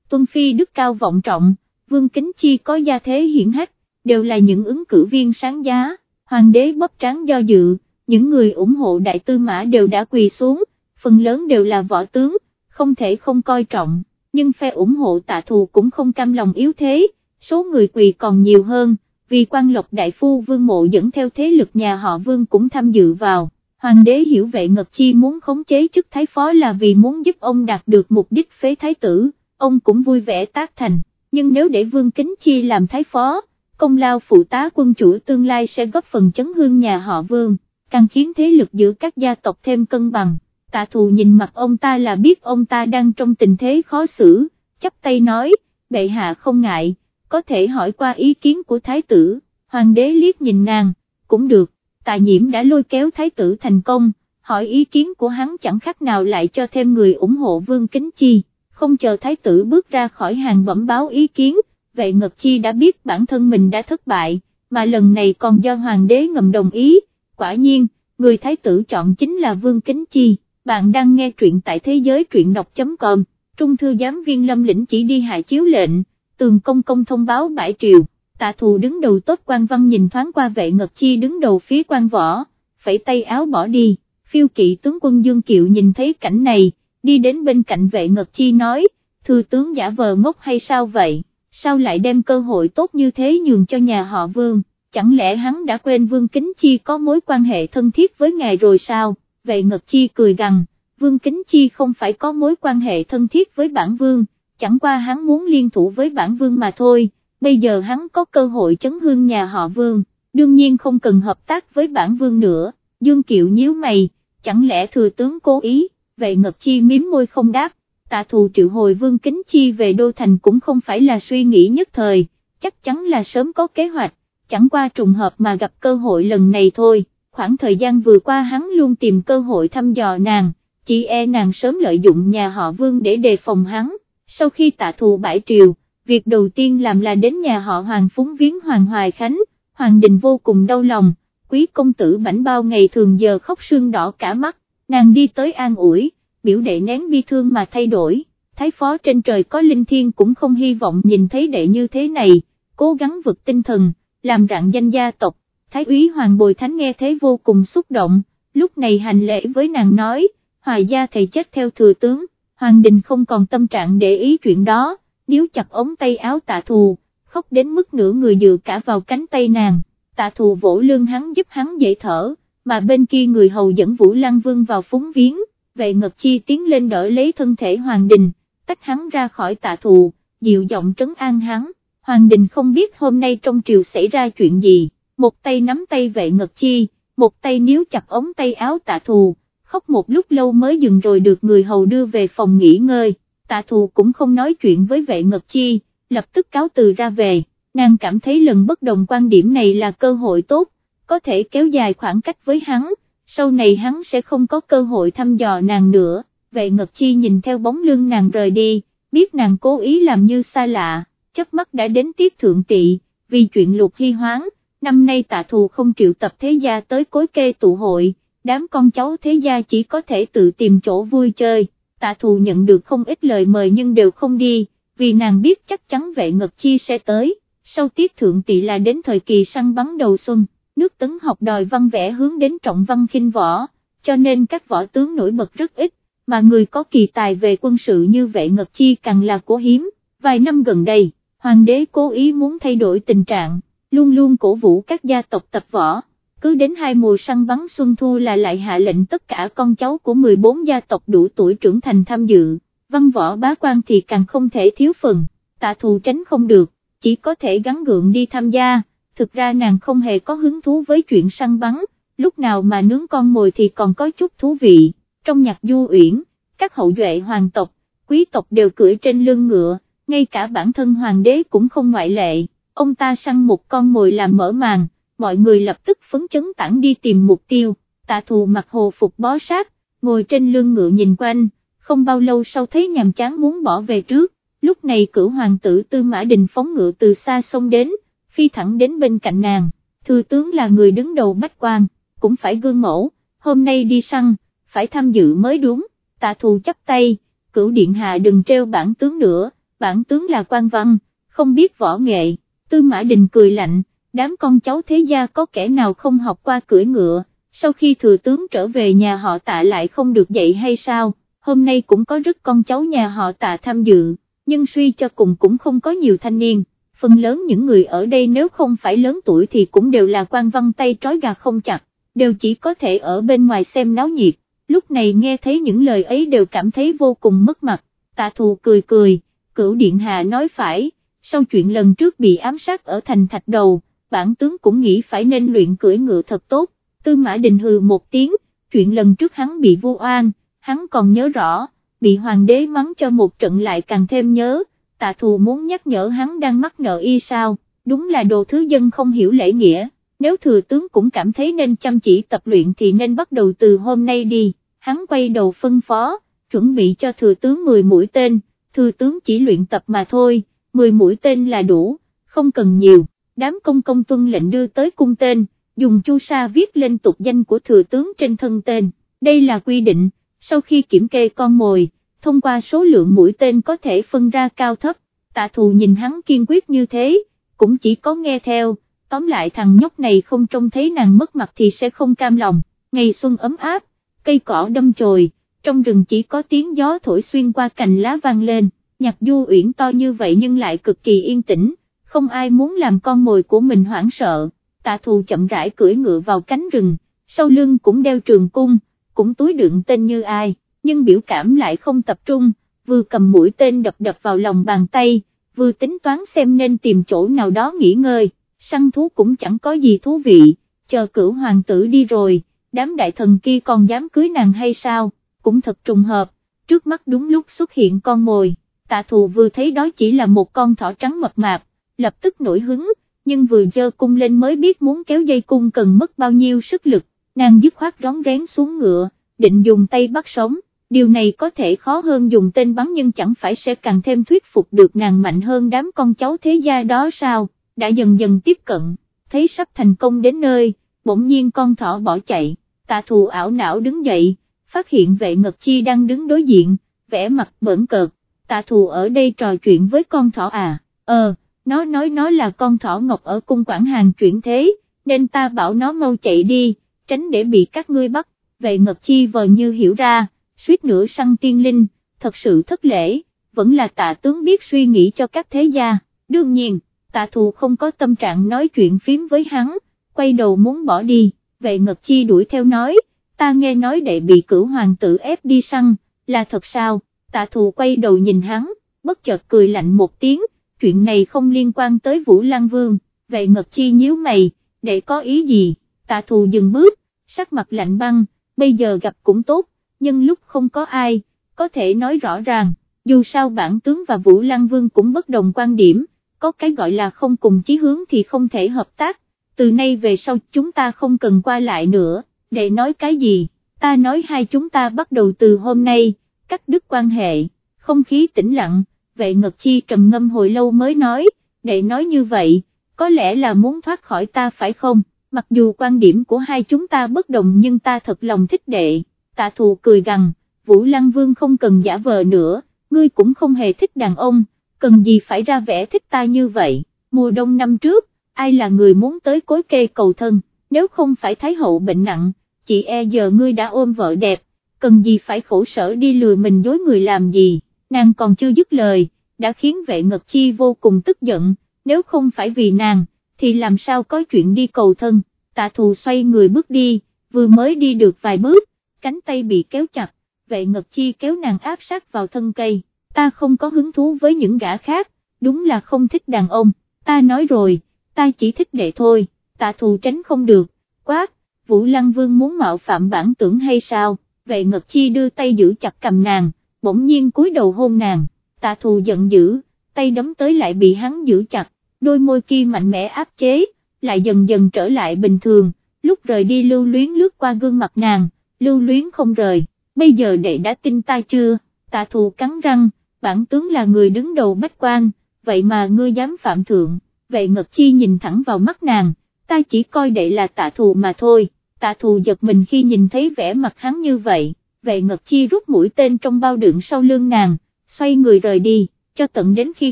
Tuân Phi đức cao vọng trọng, vương kính chi có gia thế hiển hách, đều là những ứng cử viên sáng giá, hoàng đế bóp tráng do dự, những người ủng hộ đại tư mã đều đã quỳ xuống, phần lớn đều là võ tướng, không thể không coi trọng, nhưng phe ủng hộ tạ thù cũng không cam lòng yếu thế, số người quỳ còn nhiều hơn, vì quan lộc đại phu vương mộ dẫn theo thế lực nhà họ vương cũng tham dự vào. Hoàng đế hiểu vệ ngật chi muốn khống chế chức thái phó là vì muốn giúp ông đạt được mục đích phế thái tử, ông cũng vui vẻ tác thành, nhưng nếu để vương kính chi làm thái phó, công lao phụ tá quân chủ tương lai sẽ góp phần chấn hương nhà họ vương, càng khiến thế lực giữa các gia tộc thêm cân bằng. Tạ thù nhìn mặt ông ta là biết ông ta đang trong tình thế khó xử, chắp tay nói, bệ hạ không ngại, có thể hỏi qua ý kiến của thái tử, hoàng đế liếc nhìn nàng, cũng được, tạ nhiễm đã lôi kéo thái tử thành công, hỏi ý kiến của hắn chẳng khác nào lại cho thêm người ủng hộ vương kính chi, không chờ thái tử bước ra khỏi hàng bẩm báo ý kiến, vệ ngật chi đã biết bản thân mình đã thất bại, mà lần này còn do hoàng đế ngầm đồng ý, quả nhiên, người thái tử chọn chính là vương kính chi, bạn đang nghe truyện tại thế giới truyện đọc.com, trung thư giám viên lâm lĩnh chỉ đi hạ chiếu lệnh, tường công công thông báo bãi triều, tạ thù đứng đầu tốt quan văn nhìn thoáng qua vệ ngật chi đứng đầu phía quan võ, phẩy tay áo bỏ đi, phiêu kỵ tướng quân Dương Kiệu nhìn thấy cảnh này, đi đến bên cạnh vệ ngật chi nói, thư tướng giả vờ ngốc hay sao vậy, sao lại đem cơ hội tốt như thế nhường cho nhà họ vương, chẳng lẽ hắn đã quên vương kính chi có mối quan hệ thân thiết với ngài rồi sao, vệ ngật chi cười gằn, vương kính chi không phải có mối quan hệ thân thiết với bản vương, chẳng qua hắn muốn liên thủ với bản vương mà thôi, bây giờ hắn có cơ hội chấn hương nhà họ vương, đương nhiên không cần hợp tác với bản vương nữa, Dương Kiệu nhíu mày, chẳng lẽ thừa tướng cố ý, vệ ngật chi miếm môi không đáp, tạ thù triệu hồi vương kính chi về đô thành cũng không phải là suy nghĩ nhất thời, chắc chắn là sớm có kế hoạch, chẳng qua trùng hợp mà gặp cơ hội lần này thôi, khoảng thời gian vừa qua hắn luôn tìm cơ hội thăm dò nàng, chỉ e nàng sớm lợi dụng nhà họ vương để đề phòng hắn. Sau khi tạ thù bãi triều, việc đầu tiên làm là đến nhà họ Hoàng phúng viếng Hoàng Hoài Khánh, Hoàng Đình vô cùng đau lòng, quý công tử bảnh bao ngày thường giờ khóc sương đỏ cả mắt, nàng đi tới an ủi, biểu đệ nén bi thương mà thay đổi, thái phó trên trời có linh thiên cũng không hy vọng nhìn thấy đệ như thế này, cố gắng vực tinh thần, làm rạng danh gia tộc, thái úy Hoàng Bồi Thánh nghe thế vô cùng xúc động, lúc này hành lễ với nàng nói, Hoài gia thầy chết theo thừa tướng, Hoàng Đình không còn tâm trạng để ý chuyện đó, níu chặt ống tay áo tạ thù, khóc đến mức nửa người dựa cả vào cánh tay nàng, tạ thù vỗ lưng hắn giúp hắn dễ thở, mà bên kia người hầu dẫn Vũ Lăng Vương vào phúng viếng, vệ ngật chi tiến lên đỡ lấy thân thể Hoàng Đình, tách hắn ra khỏi tạ thù, dịu giọng trấn an hắn, Hoàng Đình không biết hôm nay trong triều xảy ra chuyện gì, một tay nắm tay vệ ngật chi, một tay níu chặt ống tay áo tạ thù, khóc một lúc lâu mới dừng rồi được người hầu đưa về phòng nghỉ ngơi, tạ thù cũng không nói chuyện với vệ ngật chi, lập tức cáo từ ra về, nàng cảm thấy lần bất đồng quan điểm này là cơ hội tốt, có thể kéo dài khoảng cách với hắn, sau này hắn sẽ không có cơ hội thăm dò nàng nữa, vệ ngật chi nhìn theo bóng lưng nàng rời đi, biết nàng cố ý làm như xa lạ, chớp mắt đã đến tiết thượng trị, vì chuyện lục hy hoáng, năm nay tạ thù không triệu tập thế gia tới cối kê tụ hội đám con cháu thế gia chỉ có thể tự tìm chỗ vui chơi, tạ thù nhận được không ít lời mời nhưng đều không đi, vì nàng biết chắc chắn vệ ngật chi sẽ tới, sau tiết thượng tị là đến thời kỳ săn bắn đầu xuân, nước tấn học đòi văn vẽ hướng đến trọng văn khinh võ, cho nên các võ tướng nổi bật rất ít, mà người có kỳ tài về quân sự như vệ ngật chi càng là cố hiếm, vài năm gần đây, hoàng đế cố ý muốn thay đổi tình trạng, luôn luôn cổ vũ các gia tộc tập võ. Cứ đến hai mùa săn bắn xuân thu là lại hạ lệnh tất cả con cháu của 14 gia tộc đủ tuổi trưởng thành tham dự, văn võ bá quan thì càng không thể thiếu phần, tạ thù tránh không được, chỉ có thể gắn gượng đi tham gia, thực ra nàng không hề có hứng thú với chuyện săn bắn, lúc nào mà nướng con mồi thì còn có chút thú vị, trong nhạc du uyển, các hậu duệ hoàng tộc, quý tộc đều cưỡi trên lưng ngựa, ngay cả bản thân hoàng đế cũng không ngoại lệ, ông ta săn một con mồi làm mở màn, mọi người lập tức phấn chấn tản đi tìm mục tiêu, tạ thù mặc hồ phục bó sát, ngồi trên lưng ngựa nhìn quanh, không bao lâu sau thấy nhàm chán muốn bỏ về trước, lúc này cửu hoàng tử Tư Mã Đình phóng ngựa từ xa xông đến, phi thẳng đến bên cạnh nàng, Thừa tướng là người đứng đầu bách quan, cũng phải gương mẫu, hôm nay đi săn, phải tham dự mới đúng, tạ thù chấp tay, cửu điện hạ đừng treo bản tướng nữa, bản tướng là quan văn, không biết võ nghệ, Tư Mã Đình cười lạnh, đám con cháu thế gia có kẻ nào không học qua cưỡi ngựa, sau khi thừa tướng trở về nhà họ tạ lại không được dạy hay sao, hôm nay cũng có rất con cháu nhà họ tạ tham dự, nhưng suy cho cùng cũng không có nhiều thanh niên, phần lớn những người ở đây nếu không phải lớn tuổi thì cũng đều là quan văn tay trói gà không chặt, đều chỉ có thể ở bên ngoài xem náo nhiệt, lúc này nghe thấy những lời ấy đều cảm thấy vô cùng mất mặt, tạ thù cười cười, cửu điện hạ nói phải, sau chuyện lần trước bị ám sát ở thành thạch đầu, bản tướng cũng nghĩ phải nên luyện cưỡi ngựa thật tốt, tư mã đình hừ một tiếng, chuyện lần trước hắn bị vô oan, hắn còn nhớ rõ, bị hoàng đế mắng cho một trận lại càng thêm nhớ, tạ thù muốn nhắc nhở hắn đang mắc nợ y sao, đúng là đồ thứ dân không hiểu lễ nghĩa, nếu thừa tướng cũng cảm thấy nên chăm chỉ tập luyện thì nên bắt đầu từ hôm nay đi, hắn quay đầu phân phó, chuẩn bị cho thừa tướng 10 mũi tên, thừa tướng chỉ luyện tập mà thôi, 10 mũi tên là đủ, không cần nhiều. Đám công công tuân lệnh đưa tới cung tên, dùng chu sa viết lên tục danh của thừa tướng trên thân tên, đây là quy định, sau khi kiểm kê con mồi, thông qua số lượng mũi tên có thể phân ra cao thấp, tạ thù nhìn hắn kiên quyết như thế, cũng chỉ có nghe theo, tóm lại thằng nhóc này không trông thấy nàng mất mặt thì sẽ không cam lòng, ngày xuân ấm áp, cây cỏ đâm chồi, trong rừng chỉ có tiếng gió thổi xuyên qua cành lá vang lên, nhạc du uyển to như vậy nhưng lại cực kỳ yên tĩnh không ai muốn làm con mồi của mình hoảng sợ, tạ thù chậm rãi cưỡi ngựa vào cánh rừng, sau lưng cũng đeo trường cung, cũng túi đựng tên như ai, nhưng biểu cảm lại không tập trung, vừa cầm mũi tên đập đập vào lòng bàn tay, vừa tính toán xem nên tìm chỗ nào đó nghỉ ngơi, săn thú cũng chẳng có gì thú vị, chờ cửu hoàng tử đi rồi, đám đại thần kia còn dám cưới nàng hay sao, cũng thật trùng hợp, trước mắt đúng lúc xuất hiện con mồi, tạ thù vừa thấy đó chỉ là một con thỏ trắng mập mạp, lập tức nổi hứng, nhưng vừa dơ cung lên mới biết muốn kéo dây cung cần mất bao nhiêu sức lực, nàng dứt khoát rón rén xuống ngựa, định dùng tay bắt sống, điều này có thể khó hơn dùng tên bắn nhưng chẳng phải sẽ càng thêm thuyết phục được nàng mạnh hơn đám con cháu thế gia đó sao, đã dần dần tiếp cận, thấy sắp thành công đến nơi, bỗng nhiên con thỏ bỏ chạy, tạ thù ảo não đứng dậy, phát hiện vệ ngật chi đang đứng đối diện, vẻ mặt bẩn cợt, tạ thù ở đây trò chuyện với con thỏ à, ờ, nó nói nó là con thỏ ngọc ở cung quản hàng chuyển thế, nên ta bảo nó mau chạy đi, tránh để bị các ngươi bắt, vệ ngật chi vờ như hiểu ra, suýt nữa săn tiên linh, thật sự thất lễ, vẫn là tạ tướng biết suy nghĩ cho các thế gia, đương nhiên, tạ thù không có tâm trạng nói chuyện phím với hắn, quay đầu muốn bỏ đi, vệ ngật chi đuổi theo nói, ta nghe nói đệ bị cửu hoàng tử ép đi săn, là thật sao, tạ thù quay đầu nhìn hắn, bất chợt cười lạnh một tiếng, chuyện này không liên quan tới Vũ Lan Vương, vệ Ngật Chi nhíu mày, đệ có ý gì, tạ thù dừng bước, sắc mặt lạnh băng, bây giờ gặp cũng tốt, nhưng lúc không có ai, có thể nói rõ ràng, dù sao bản tướng và Vũ Lăng Vương cũng bất đồng quan điểm, có cái gọi là không cùng chí hướng thì không thể hợp tác, từ nay về sau chúng ta không cần qua lại nữa, để nói cái gì, ta nói hai chúng ta bắt đầu từ hôm nay, cắt đứt quan hệ, không khí tĩnh lặng vệ ngật chi trầm ngâm hồi lâu mới nói, để nói như vậy, có lẽ là muốn thoát khỏi ta phải không, mặc dù quan điểm của hai chúng ta bất đồng nhưng ta thật lòng thích đệ, tạ thù cười gằn, Vũ Lăng Vương không cần giả vờ nữa, ngươi cũng không hề thích đàn ông, cần gì phải ra vẻ thích ta như vậy, mùa đông năm trước, ai là người muốn tới cối kê cầu thân, nếu không phải Thái Hậu bệnh nặng, chị e giờ ngươi đã ôm vợ đẹp, cần gì phải khổ sở đi lừa mình dối người làm gì? Nàng còn chưa dứt lời, đã khiến vệ ngật chi vô cùng tức giận, nếu không phải vì nàng, thì làm sao có chuyện đi cầu thân, tạ tạ thù xoay người bước đi, vừa mới đi được vài bước, cánh tay bị kéo chặt, vệ ngật chi kéo nàng áp sát vào thân cây, ta không có hứng thú với những gã khác, đúng là không thích đàn ông, ta nói rồi, ta chỉ thích đệ thôi, tạ thù tránh không được, quát, Vũ Lăng Vương muốn mạo phạm bản tưởng hay sao, vệ ngật chi đưa tay giữ chặt cầm nàng, bỗng nhiên cúi đầu hôn nàng, tạ thù giận dữ, tay đấm tới lại bị hắn giữ chặt, đôi môi kia mạnh mẽ áp chế, lại dần dần trở lại bình thường, lúc rời đi lưu luyến lướt qua gương mặt nàng, lưu luyến không rời, bây giờ đệ đã tin ta chưa, tạ thù cắn răng, bản tướng là người đứng đầu bách quan, vậy mà ngươi dám phạm thượng, vệ ngật chi nhìn thẳng vào mắt nàng, ta chỉ coi đệ là tạ thù mà thôi, tạ thù giật mình khi nhìn thấy vẻ mặt hắn như vậy, vệ ngật chi rút mũi tên trong bao đựng sau lưng nàng, xoay người rời đi, cho tận đến khi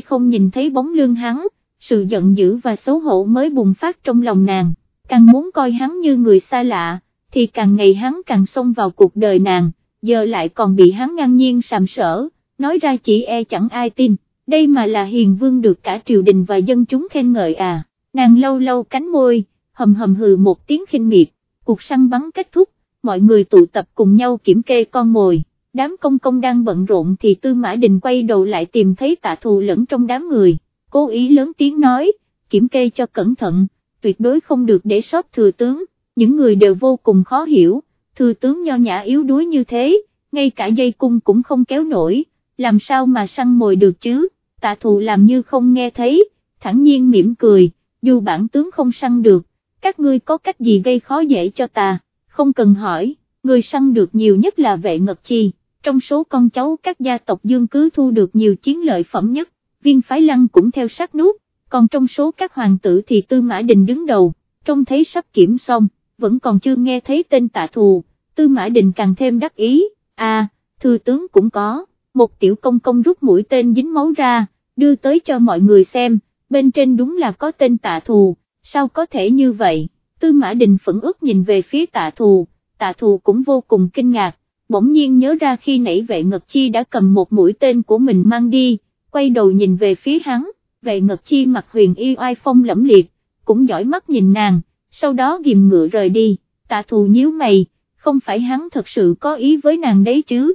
không nhìn thấy bóng lưng hắn, sự giận dữ và xấu hổ mới bùng phát trong lòng nàng, càng muốn coi hắn như người xa lạ, thì càng ngày hắn càng xông vào cuộc đời nàng, giờ lại còn bị hắn ngang nhiên sàm sở, nói ra chỉ e chẳng ai tin, đây mà là hiền vương được cả triều đình và dân chúng khen ngợi à, nàng lâu lâu cánh môi, hầm hầm hừ một tiếng khinh miệt, cuộc săn bắn kết thúc, mọi người tụ tập cùng nhau kiểm kê con mồi, đám công công đang bận rộn thì tư mã đình quay đầu lại tìm thấy tạ thù lẫn trong đám người, cố ý lớn tiếng nói, kiểm kê cho cẩn thận, tuyệt đối không được để sót thừa tướng, những người đều vô cùng khó hiểu, thừa tướng nho nhã yếu đuối như thế, ngay cả dây cung cũng không kéo nổi, làm sao mà săn mồi được chứ, tạ thù làm như không nghe thấy, thẳng nhiên mỉm cười, dù bản tướng không săn được, các ngươi có cách gì gây khó dễ cho ta, không cần hỏi, người săn được nhiều nhất là vệ ngật chi, trong số con cháu các gia tộc dương cứ thu được nhiều chiến lợi phẩm nhất, viên phái lăng cũng theo sát nút, còn trong số các hoàng tử thì tư mã đình đứng đầu, trông thấy sắp kiểm xong, vẫn còn chưa nghe thấy tên tạ thù, tư mã đình càng thêm đắc ý, à, thư tướng cũng có, một tiểu công công rút mũi tên dính máu ra, đưa tới cho mọi người xem, bên trên đúng là có tên tạ thù, sao có thể như vậy, tư mã đình phẫn ức nhìn về phía tạ thù, tạ thù cũng vô cùng kinh ngạc, bỗng nhiên nhớ ra khi nãy vệ ngật chi đã cầm một mũi tên của mình mang đi, quay đầu nhìn về phía hắn, vệ ngật chi mặt huyền y oai phong lẫm liệt, cũng giỏi mắt nhìn nàng, sau đó ghim ngựa rời đi, tạ thù nhíu mày, không phải hắn thật sự có ý với nàng đấy chứ.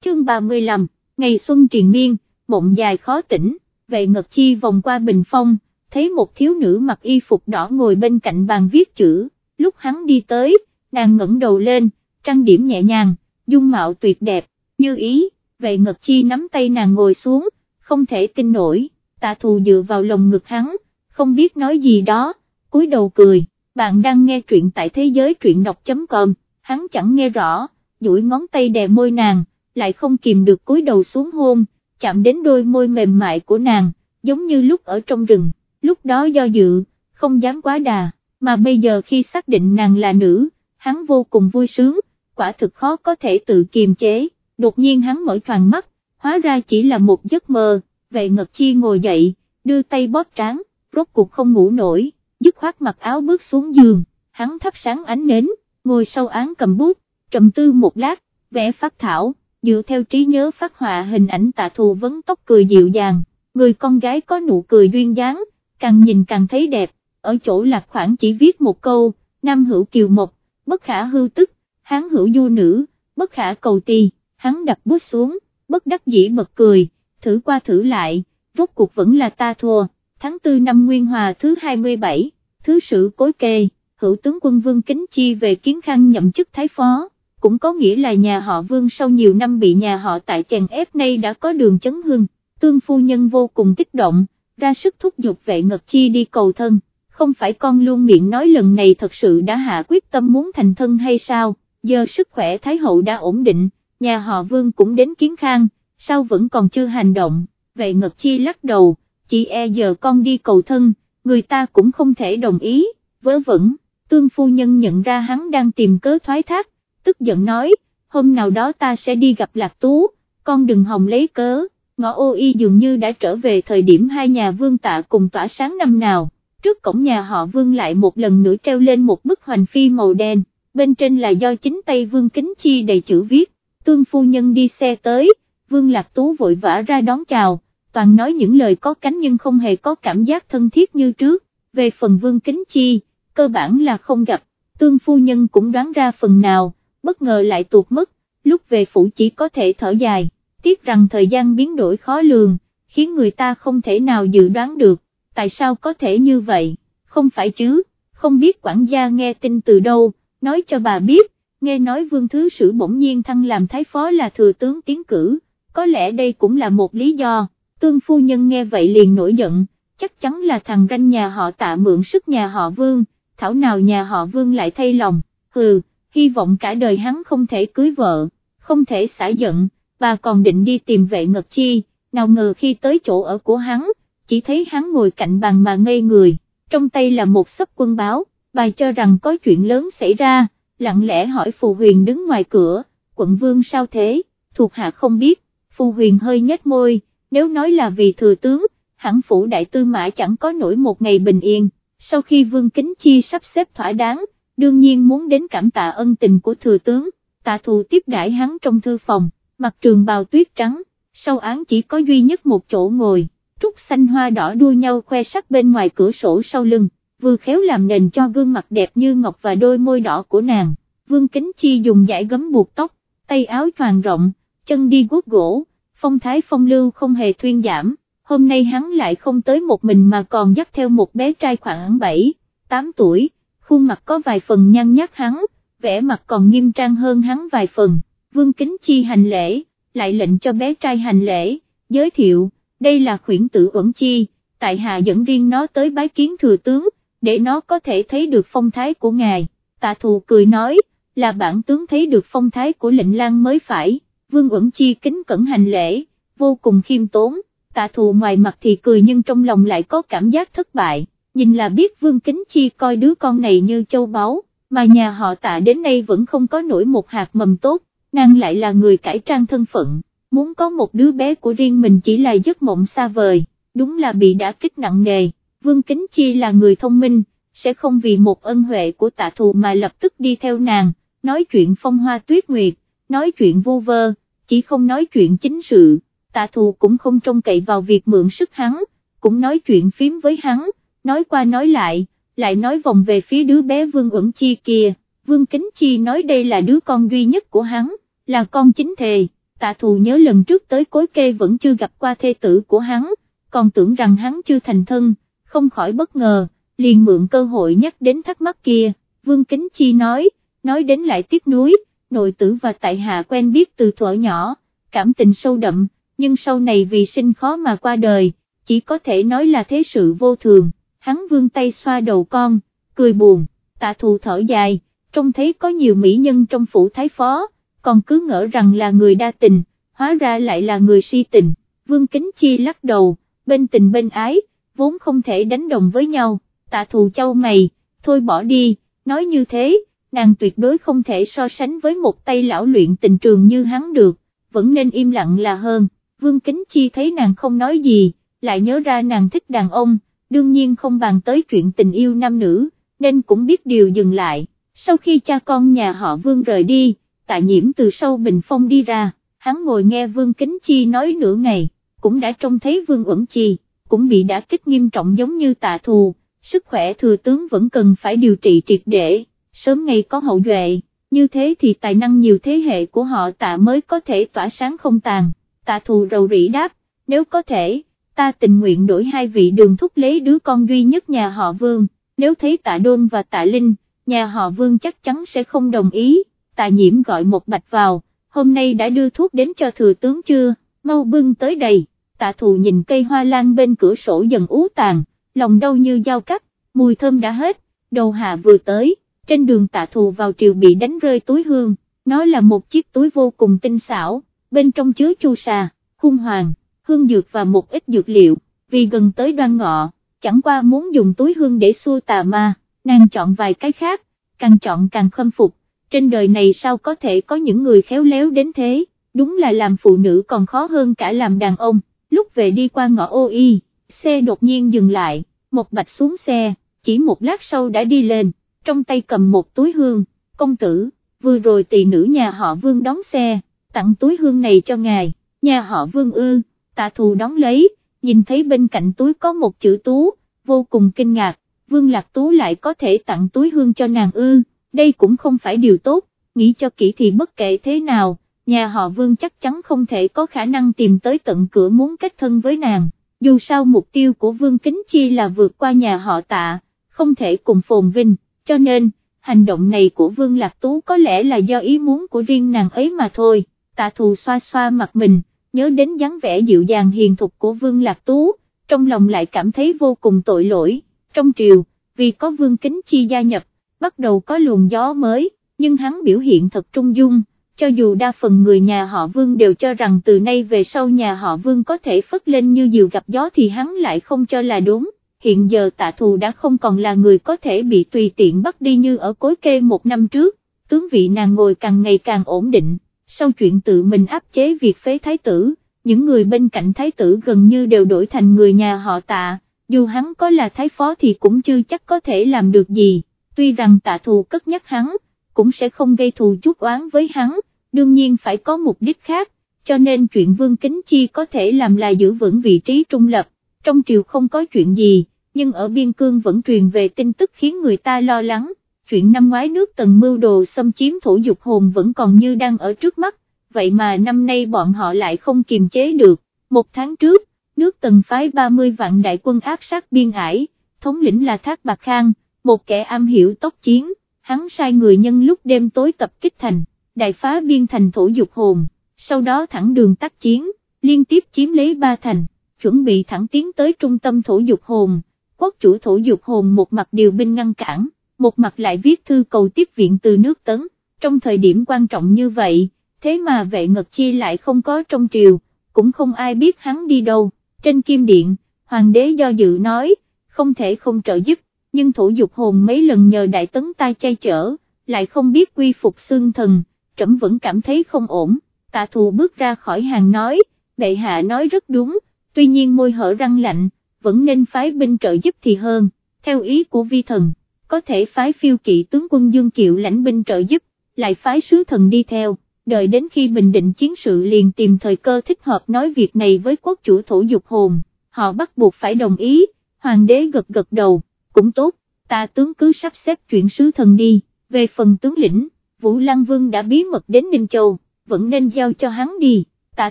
Chương 35, ngày xuân triền miên, mộng dài khó tỉnh, vệ ngật chi vòng qua bình phong, thấy một thiếu nữ mặc y phục đỏ ngồi bên cạnh bàn viết chữ, lúc hắn đi tới, nàng ngẩng đầu lên, trang điểm nhẹ nhàng, dung mạo tuyệt đẹp, như ý, vệ ngật chi nắm tay nàng ngồi xuống, không thể tin nổi, tạ thù dựa vào lồng ngực hắn, không biết nói gì đó, cúi đầu cười, bạn đang nghe truyện tại thế giới truyện đọc.com, hắn chẳng nghe rõ, duỗi ngón tay đè môi nàng, lại không kìm được cúi đầu xuống hôn, chạm đến đôi môi mềm mại của nàng, giống như lúc ở trong rừng, lúc đó do dự, không dám quá đà, mà bây giờ khi xác định nàng là nữ, hắn vô cùng vui sướng, quả thực khó có thể tự kiềm chế, đột nhiên hắn mở tròn mắt, hóa ra chỉ là một giấc mơ, vệ ngật chi ngồi dậy, đưa tay bóp trán, rốt cuộc không ngủ nổi, dứt khoát mặc áo bước xuống giường, hắn thắp sáng ánh nến, ngồi sau án cầm bút, trầm tư một lát, vẽ phát thảo, dựa theo trí nhớ phát họa hình ảnh tạ thù vấn tóc cười dịu dàng, người con gái có nụ cười duyên dáng, càng nhìn càng thấy đẹp, ở chỗ lạc khoảng chỉ viết một câu, nam hữu kiều mộc, bất khả hư tức, hán hữu du nữ, bất khả cầu ti, hắn đặt bút xuống, bất đắc dĩ bật cười, thử qua thử lại, rốt cuộc vẫn là ta thua, tháng 4 năm Nguyên Hòa thứ 27, thứ sử cối kê, hữu tướng quân Vương Kính Chi về kiến khăn nhậm chức thái phó, cũng có nghĩa là nhà họ Vương sau nhiều năm bị nhà họ tại chèn ép nay đã có đường chấn hưng, tương phu nhân vô cùng kích động, ra sức thúc giục vệ ngật chi đi cầu thân, không phải con luôn miệng nói lần này thật sự đã hạ quyết tâm muốn thành thân hay sao, giờ sức khỏe Thái Hậu đã ổn định, nhà họ Vương cũng đến kiến khang, sao vẫn còn chưa hành động, vệ ngật chi lắc đầu, Chị e giờ con đi cầu thân, người ta cũng không thể đồng ý, vớ vẩn, tương phu nhân nhận ra hắn đang tìm cớ thoái thác, tức giận nói, hôm nào đó ta sẽ đi gặp Lạc Tú, con đừng hòng lấy cớ, ngõ ô y dường như đã trở về thời điểm hai nhà vương tạ cùng tỏa sáng năm nào, trước cổng nhà họ vương lại một lần nữa treo lên một bức hoành phi màu đen, bên trên là do chính tay vương kính chi đầy chữ viết, tương phu nhân đi xe tới, vương lạc tú vội vã ra đón chào, toàn nói những lời có cánh nhưng không hề có cảm giác thân thiết như trước, về phần vương kính chi, cơ bản là không gặp, tương phu nhân cũng đoán ra phần nào, bất ngờ lại tuột mất, lúc về phủ chỉ có thể thở dài, tiếc rằng thời gian biến đổi khó lường, khiến người ta không thể nào dự đoán được, tại sao có thể như vậy, không phải chứ, không biết quản gia nghe tin từ đâu, nói cho bà biết, nghe nói vương thứ sử bỗng nhiên thăng làm thái phó là thừa tướng tiến cử, có lẽ đây cũng là một lý do, tương phu nhân nghe vậy liền nổi giận, chắc chắn là thằng ranh nhà họ tạ mượn sức nhà họ vương, thảo nào nhà họ vương lại thay lòng, hừ, hy vọng cả đời hắn không thể cưới vợ, không thể xả giận, bà còn định đi tìm vệ ngật chi, nào ngờ khi tới chỗ ở của hắn, chỉ thấy hắn ngồi cạnh bàn mà ngây người, trong tay là một sấp quân báo, bà cho rằng có chuyện lớn xảy ra, lặng lẽ hỏi Phù Huyền đứng ngoài cửa, quận vương sao thế, thuộc hạ không biết, Phù Huyền hơi nhếch môi, nếu nói là vì thừa tướng, hẳn phủ đại tư mã chẳng có nổi một ngày bình yên, sau khi Vương Kính Chi sắp xếp thỏa đáng, đương nhiên muốn đến cảm tạ ân tình của thừa tướng, tạ thù tiếp đãi hắn trong thư phòng, mặt trường bào tuyết trắng, sau án chỉ có duy nhất một chỗ ngồi, trúc xanh hoa đỏ đua nhau khoe sắc bên ngoài cửa sổ sau lưng, vừa khéo làm nền cho gương mặt đẹp như ngọc và đôi môi đỏ của nàng, Vương Kính Chi dùng giải gấm buộc tóc, tay áo choàng rộng, chân đi guốc gỗ, phong thái phong lưu không hề thuyên giảm hôm nay hắn lại không tới một mình mà còn dắt theo một bé trai khoảng 7, 8 tuổi, khuôn mặt có vài phần nhăn nhắc hắn, vẻ mặt còn nghiêm trang hơn hắn vài phần, vương kính chi hành lễ, lại lệnh cho bé trai hành lễ, giới thiệu, đây là khuyển tử uẩn chi, tại hạ dẫn riêng nó tới bái kiến thừa tướng, để nó có thể thấy được phong thái của ngài, tạ thù cười nói, là bản tướng thấy được phong thái của lệnh lang mới phải, vương uẩn chi kính cẩn hành lễ, vô cùng khiêm tốn tạ thù ngoài mặt thì cười nhưng trong lòng lại có cảm giác thất bại, nhìn là biết Vương Kính Chi coi đứa con này như châu báu, mà nhà họ tạ đến nay vẫn không có nổi một hạt mầm tốt, nàng lại là người cải trang thân phận, muốn có một đứa bé của riêng mình chỉ là giấc mộng xa vời, đúng là bị đã kích nặng nề, Vương Kính Chi là người thông minh, sẽ không vì một ân huệ của tạ thù mà lập tức đi theo nàng, nói chuyện phong hoa tuyết nguyệt, nói chuyện vô vơ, chỉ không nói chuyện chính sự tạ thù cũng không trông cậy vào việc mượn sức hắn, cũng nói chuyện phím với hắn, nói qua nói lại, lại nói vòng về phía đứa bé Vương Uẩn Chi kia, Vương Kính Chi nói đây là đứa con duy nhất của hắn, là con chính thề, tạ thù nhớ lần trước tới cối kê vẫn chưa gặp qua thê tử của hắn, còn tưởng rằng hắn chưa thành thân, không khỏi bất ngờ, liền mượn cơ hội nhắc đến thắc mắc kia, Vương Kính Chi nói, nói đến lại tiếc nuối, nội tử và tại hạ quen biết từ thuở nhỏ, cảm tình sâu đậm nhưng sau này vì sinh khó mà qua đời, chỉ có thể nói là thế sự vô thường, hắn vương tay xoa đầu con, cười buồn, tạ thù thở dài, trông thấy có nhiều mỹ nhân trong phủ thái phó, còn cứ ngỡ rằng là người đa tình, hóa ra lại là người si tình, vương kính chi lắc đầu, bên tình bên ái, vốn không thể đánh đồng với nhau, tạ thù châu mày, thôi bỏ đi, nói như thế, nàng tuyệt đối không thể so sánh với một tay lão luyện tình trường như hắn được, vẫn nên im lặng là hơn. Vương Kính Chi thấy nàng không nói gì, lại nhớ ra nàng thích đàn ông, đương nhiên không bàn tới chuyện tình yêu nam nữ, nên cũng biết điều dừng lại. Sau khi cha con nhà họ Vương rời đi, tạ nhiễm từ sâu bình phong đi ra, hắn ngồi nghe Vương Kính Chi nói nửa ngày, cũng đã trông thấy Vương Uẩn Chi, cũng bị đã kích nghiêm trọng giống như tạ thù, sức khỏe thừa tướng vẫn cần phải điều trị triệt để, sớm ngày có hậu duệ, như thế thì tài năng nhiều thế hệ của họ tạ mới có thể tỏa sáng không tàn tạ thù rầu rĩ đáp, nếu có thể, ta tình nguyện đổi hai vị đường thúc lấy đứa con duy nhất nhà họ Vương, nếu thấy tạ Đôn và tạ Linh, nhà họ Vương chắc chắn sẽ không đồng ý, tạ nhiễm gọi một bạch vào, hôm nay đã đưa thuốc đến cho thừa tướng chưa, mau bưng tới đây, tạ thù nhìn cây hoa lan bên cửa sổ dần ú tàn, lòng đau như dao cắt, mùi thơm đã hết, đầu hạ vừa tới, trên đường tạ thù vào triều bị đánh rơi túi hương, nó là một chiếc túi vô cùng tinh xảo bên trong chứa chu sa, khung hoàng, hương dược và một ít dược liệu, vì gần tới đoan ngọ, chẳng qua muốn dùng túi hương để xua tà ma, nàng chọn vài cái khác, càng chọn càng khâm phục, trên đời này sao có thể có những người khéo léo đến thế, đúng là làm phụ nữ còn khó hơn cả làm đàn ông, lúc về đi qua ngõ ô y, xe đột nhiên dừng lại, một bạch xuống xe, chỉ một lát sau đã đi lên, trong tay cầm một túi hương, công tử, vừa rồi tỳ nữ nhà họ vương đón xe, tặng túi hương này cho ngài, nhà họ vương ư, tạ thù đón lấy, nhìn thấy bên cạnh túi có một chữ tú, vô cùng kinh ngạc, vương lạc tú lại có thể tặng túi hương cho nàng ư, đây cũng không phải điều tốt, nghĩ cho kỹ thì bất kể thế nào, nhà họ Vương chắc chắn không thể có khả năng tìm tới tận cửa muốn kết thân với nàng, dù sao mục tiêu của Vương Kính Chi là vượt qua nhà họ tạ, không thể cùng phồn vinh, cho nên, hành động này của Vương Lạc Tú có lẽ là do ý muốn của riêng nàng ấy mà thôi, tạ thù xoa xoa mặt mình, nhớ đến dáng vẻ dịu dàng hiền thục của Vương Lạc Tú, trong lòng lại cảm thấy vô cùng tội lỗi, trong triều, vì có Vương Kính Chi gia nhập, bắt đầu có luồng gió mới, nhưng hắn biểu hiện thật trung dung, cho dù đa phần người nhà họ Vương đều cho rằng từ nay về sau nhà họ Vương có thể phất lên như diều gặp gió thì hắn lại không cho là đúng, hiện giờ tạ thù đã không còn là người có thể bị tùy tiện bắt đi như ở cối kê một năm trước, tướng vị nàng ngồi càng ngày càng ổn định, sau chuyện tự mình áp chế việc phế thái tử, những người bên cạnh thái tử gần như đều đổi thành người nhà họ tạ, dù hắn có là thái phó thì cũng chưa chắc có thể làm được gì, tuy rằng tạ thù cất nhắc hắn, cũng sẽ không gây thù chút oán với hắn, đương nhiên phải có mục đích khác, cho nên chuyện Vương Kính Chi có thể làm là giữ vững vị trí trung lập, trong triều không có chuyện gì, nhưng ở biên cương vẫn truyền về tin tức khiến người ta lo lắng, chuyện năm ngoái nước tần mưu đồ xâm chiếm thổ dục hồn vẫn còn như đang ở trước mắt, vậy mà năm nay bọn họ lại không kiềm chế được, một tháng trước, nước tần phái 30 vạn đại quân áp sát biên ải, thống lĩnh là Thác Bạc Khang, một kẻ am hiểu tốc chiến, hắn sai người nhân lúc đêm tối tập kích thành, đại phá biên thành thổ dục hồn, sau đó thẳng đường tác chiến, liên tiếp chiếm lấy ba thành, chuẩn bị thẳng tiến tới trung tâm thổ dục hồn, quốc chủ thổ dục hồn một mặt điều binh ngăn cản, một mặt lại viết thư cầu tiếp viện từ nước tấn, trong thời điểm quan trọng như vậy, thế mà vệ ngật chi lại không có trong triều, cũng không ai biết hắn đi đâu, trên kim điện, hoàng đế do dự nói, không thể không trợ giúp, nhưng thổ dục hồn mấy lần nhờ đại tấn tai chay chở, lại không biết quy phục xương thần, trẫm vẫn cảm thấy không ổn, tạ thù bước ra khỏi hàng nói, bệ hạ nói rất đúng, tuy nhiên môi hở răng lạnh, vẫn nên phái binh trợ giúp thì hơn, theo ý của vi thần, có thể phái phiêu kỵ tướng quân Dương Kiệu lãnh binh trợ giúp, lại phái sứ thần đi theo, đợi đến khi bình định chiến sự liền tìm thời cơ thích hợp nói việc này với quốc chủ thổ dục hồn, họ bắt buộc phải đồng ý, hoàng đế gật gật đầu, cũng tốt, ta tướng cứ sắp xếp chuyện sứ thần đi, về phần tướng lĩnh, Vũ Lăng Vương đã bí mật đến Ninh Châu, vẫn nên giao cho hắn đi, tạ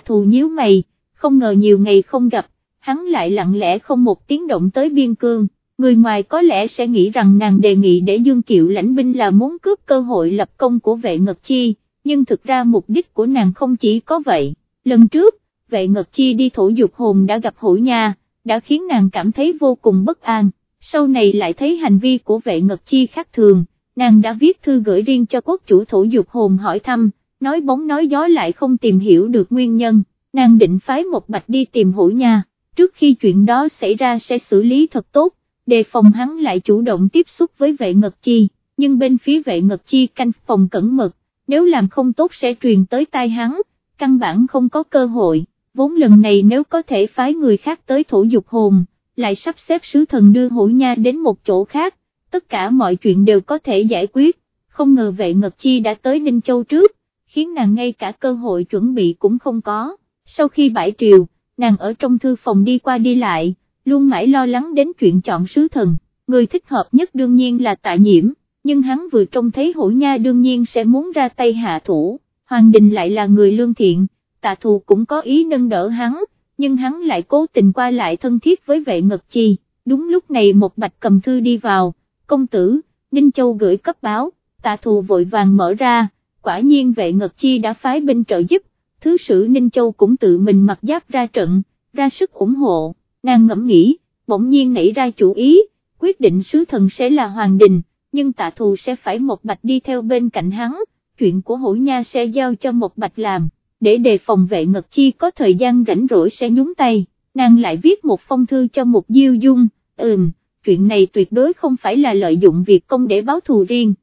thù nhíu mày, không ngờ nhiều ngày không gặp, hắn lại lặng lẽ không một tiếng động tới biên cương, người ngoài có lẽ sẽ nghĩ rằng nàng đề nghị để Dương Kiệu lãnh binh là muốn cướp cơ hội lập công của vệ ngật chi, nhưng thực ra mục đích của nàng không chỉ có vậy, lần trước, vệ ngật chi đi thổ dục hồn đã gặp hổ nha, đã khiến nàng cảm thấy vô cùng bất an, sau này lại thấy hành vi của vệ ngật chi khác thường, nàng đã viết thư gửi riêng cho quốc chủ thổ dục hồn hỏi thăm, nói bóng nói gió lại không tìm hiểu được nguyên nhân, nàng định phái một bạch đi tìm hổ nha trước khi chuyện đó xảy ra sẽ xử lý thật tốt, đề phòng hắn lại chủ động tiếp xúc với vệ ngật chi, nhưng bên phía vệ ngật chi canh phòng cẩn mật, nếu làm không tốt sẽ truyền tới tai hắn, căn bản không có cơ hội, vốn lần này nếu có thể phái người khác tới thổ dục hồn, lại sắp xếp sứ thần đưa hổ nha đến một chỗ khác, tất cả mọi chuyện đều có thể giải quyết, không ngờ vệ ngật chi đã tới Ninh Châu trước, khiến nàng ngay cả cơ hội chuẩn bị cũng không có, sau khi bãi triều, nàng ở trong thư phòng đi qua đi lại, luôn mãi lo lắng đến chuyện chọn sứ thần, người thích hợp nhất đương nhiên là tạ nhiễm, nhưng hắn vừa trông thấy hổ nha đương nhiên sẽ muốn ra tay hạ thủ, Hoàng Đình lại là người lương thiện, tạ thù cũng có ý nâng đỡ hắn, nhưng hắn lại cố tình qua lại thân thiết với vệ ngật chi, đúng lúc này một bạch cầm thư đi vào, công tử, Ninh Châu gửi cấp báo, tạ thù vội vàng mở ra, quả nhiên vệ ngật chi đã phái binh trợ giúp, thứ sử Ninh Châu cũng tự mình mặc giáp ra trận, ra sức ủng hộ, nàng ngẫm nghĩ, bỗng nhiên nảy ra chủ ý, quyết định sứ thần sẽ là Hoàng Đình, nhưng tạ thù sẽ phải một bạch đi theo bên cạnh hắn, chuyện của hổ nha sẽ giao cho một bạch làm, để đề phòng vệ ngật chi có thời gian rảnh rỗi sẽ nhúng tay, nàng lại viết một phong thư cho một diêu dung, ừm, chuyện này tuyệt đối không phải là lợi dụng việc công để báo thù riêng.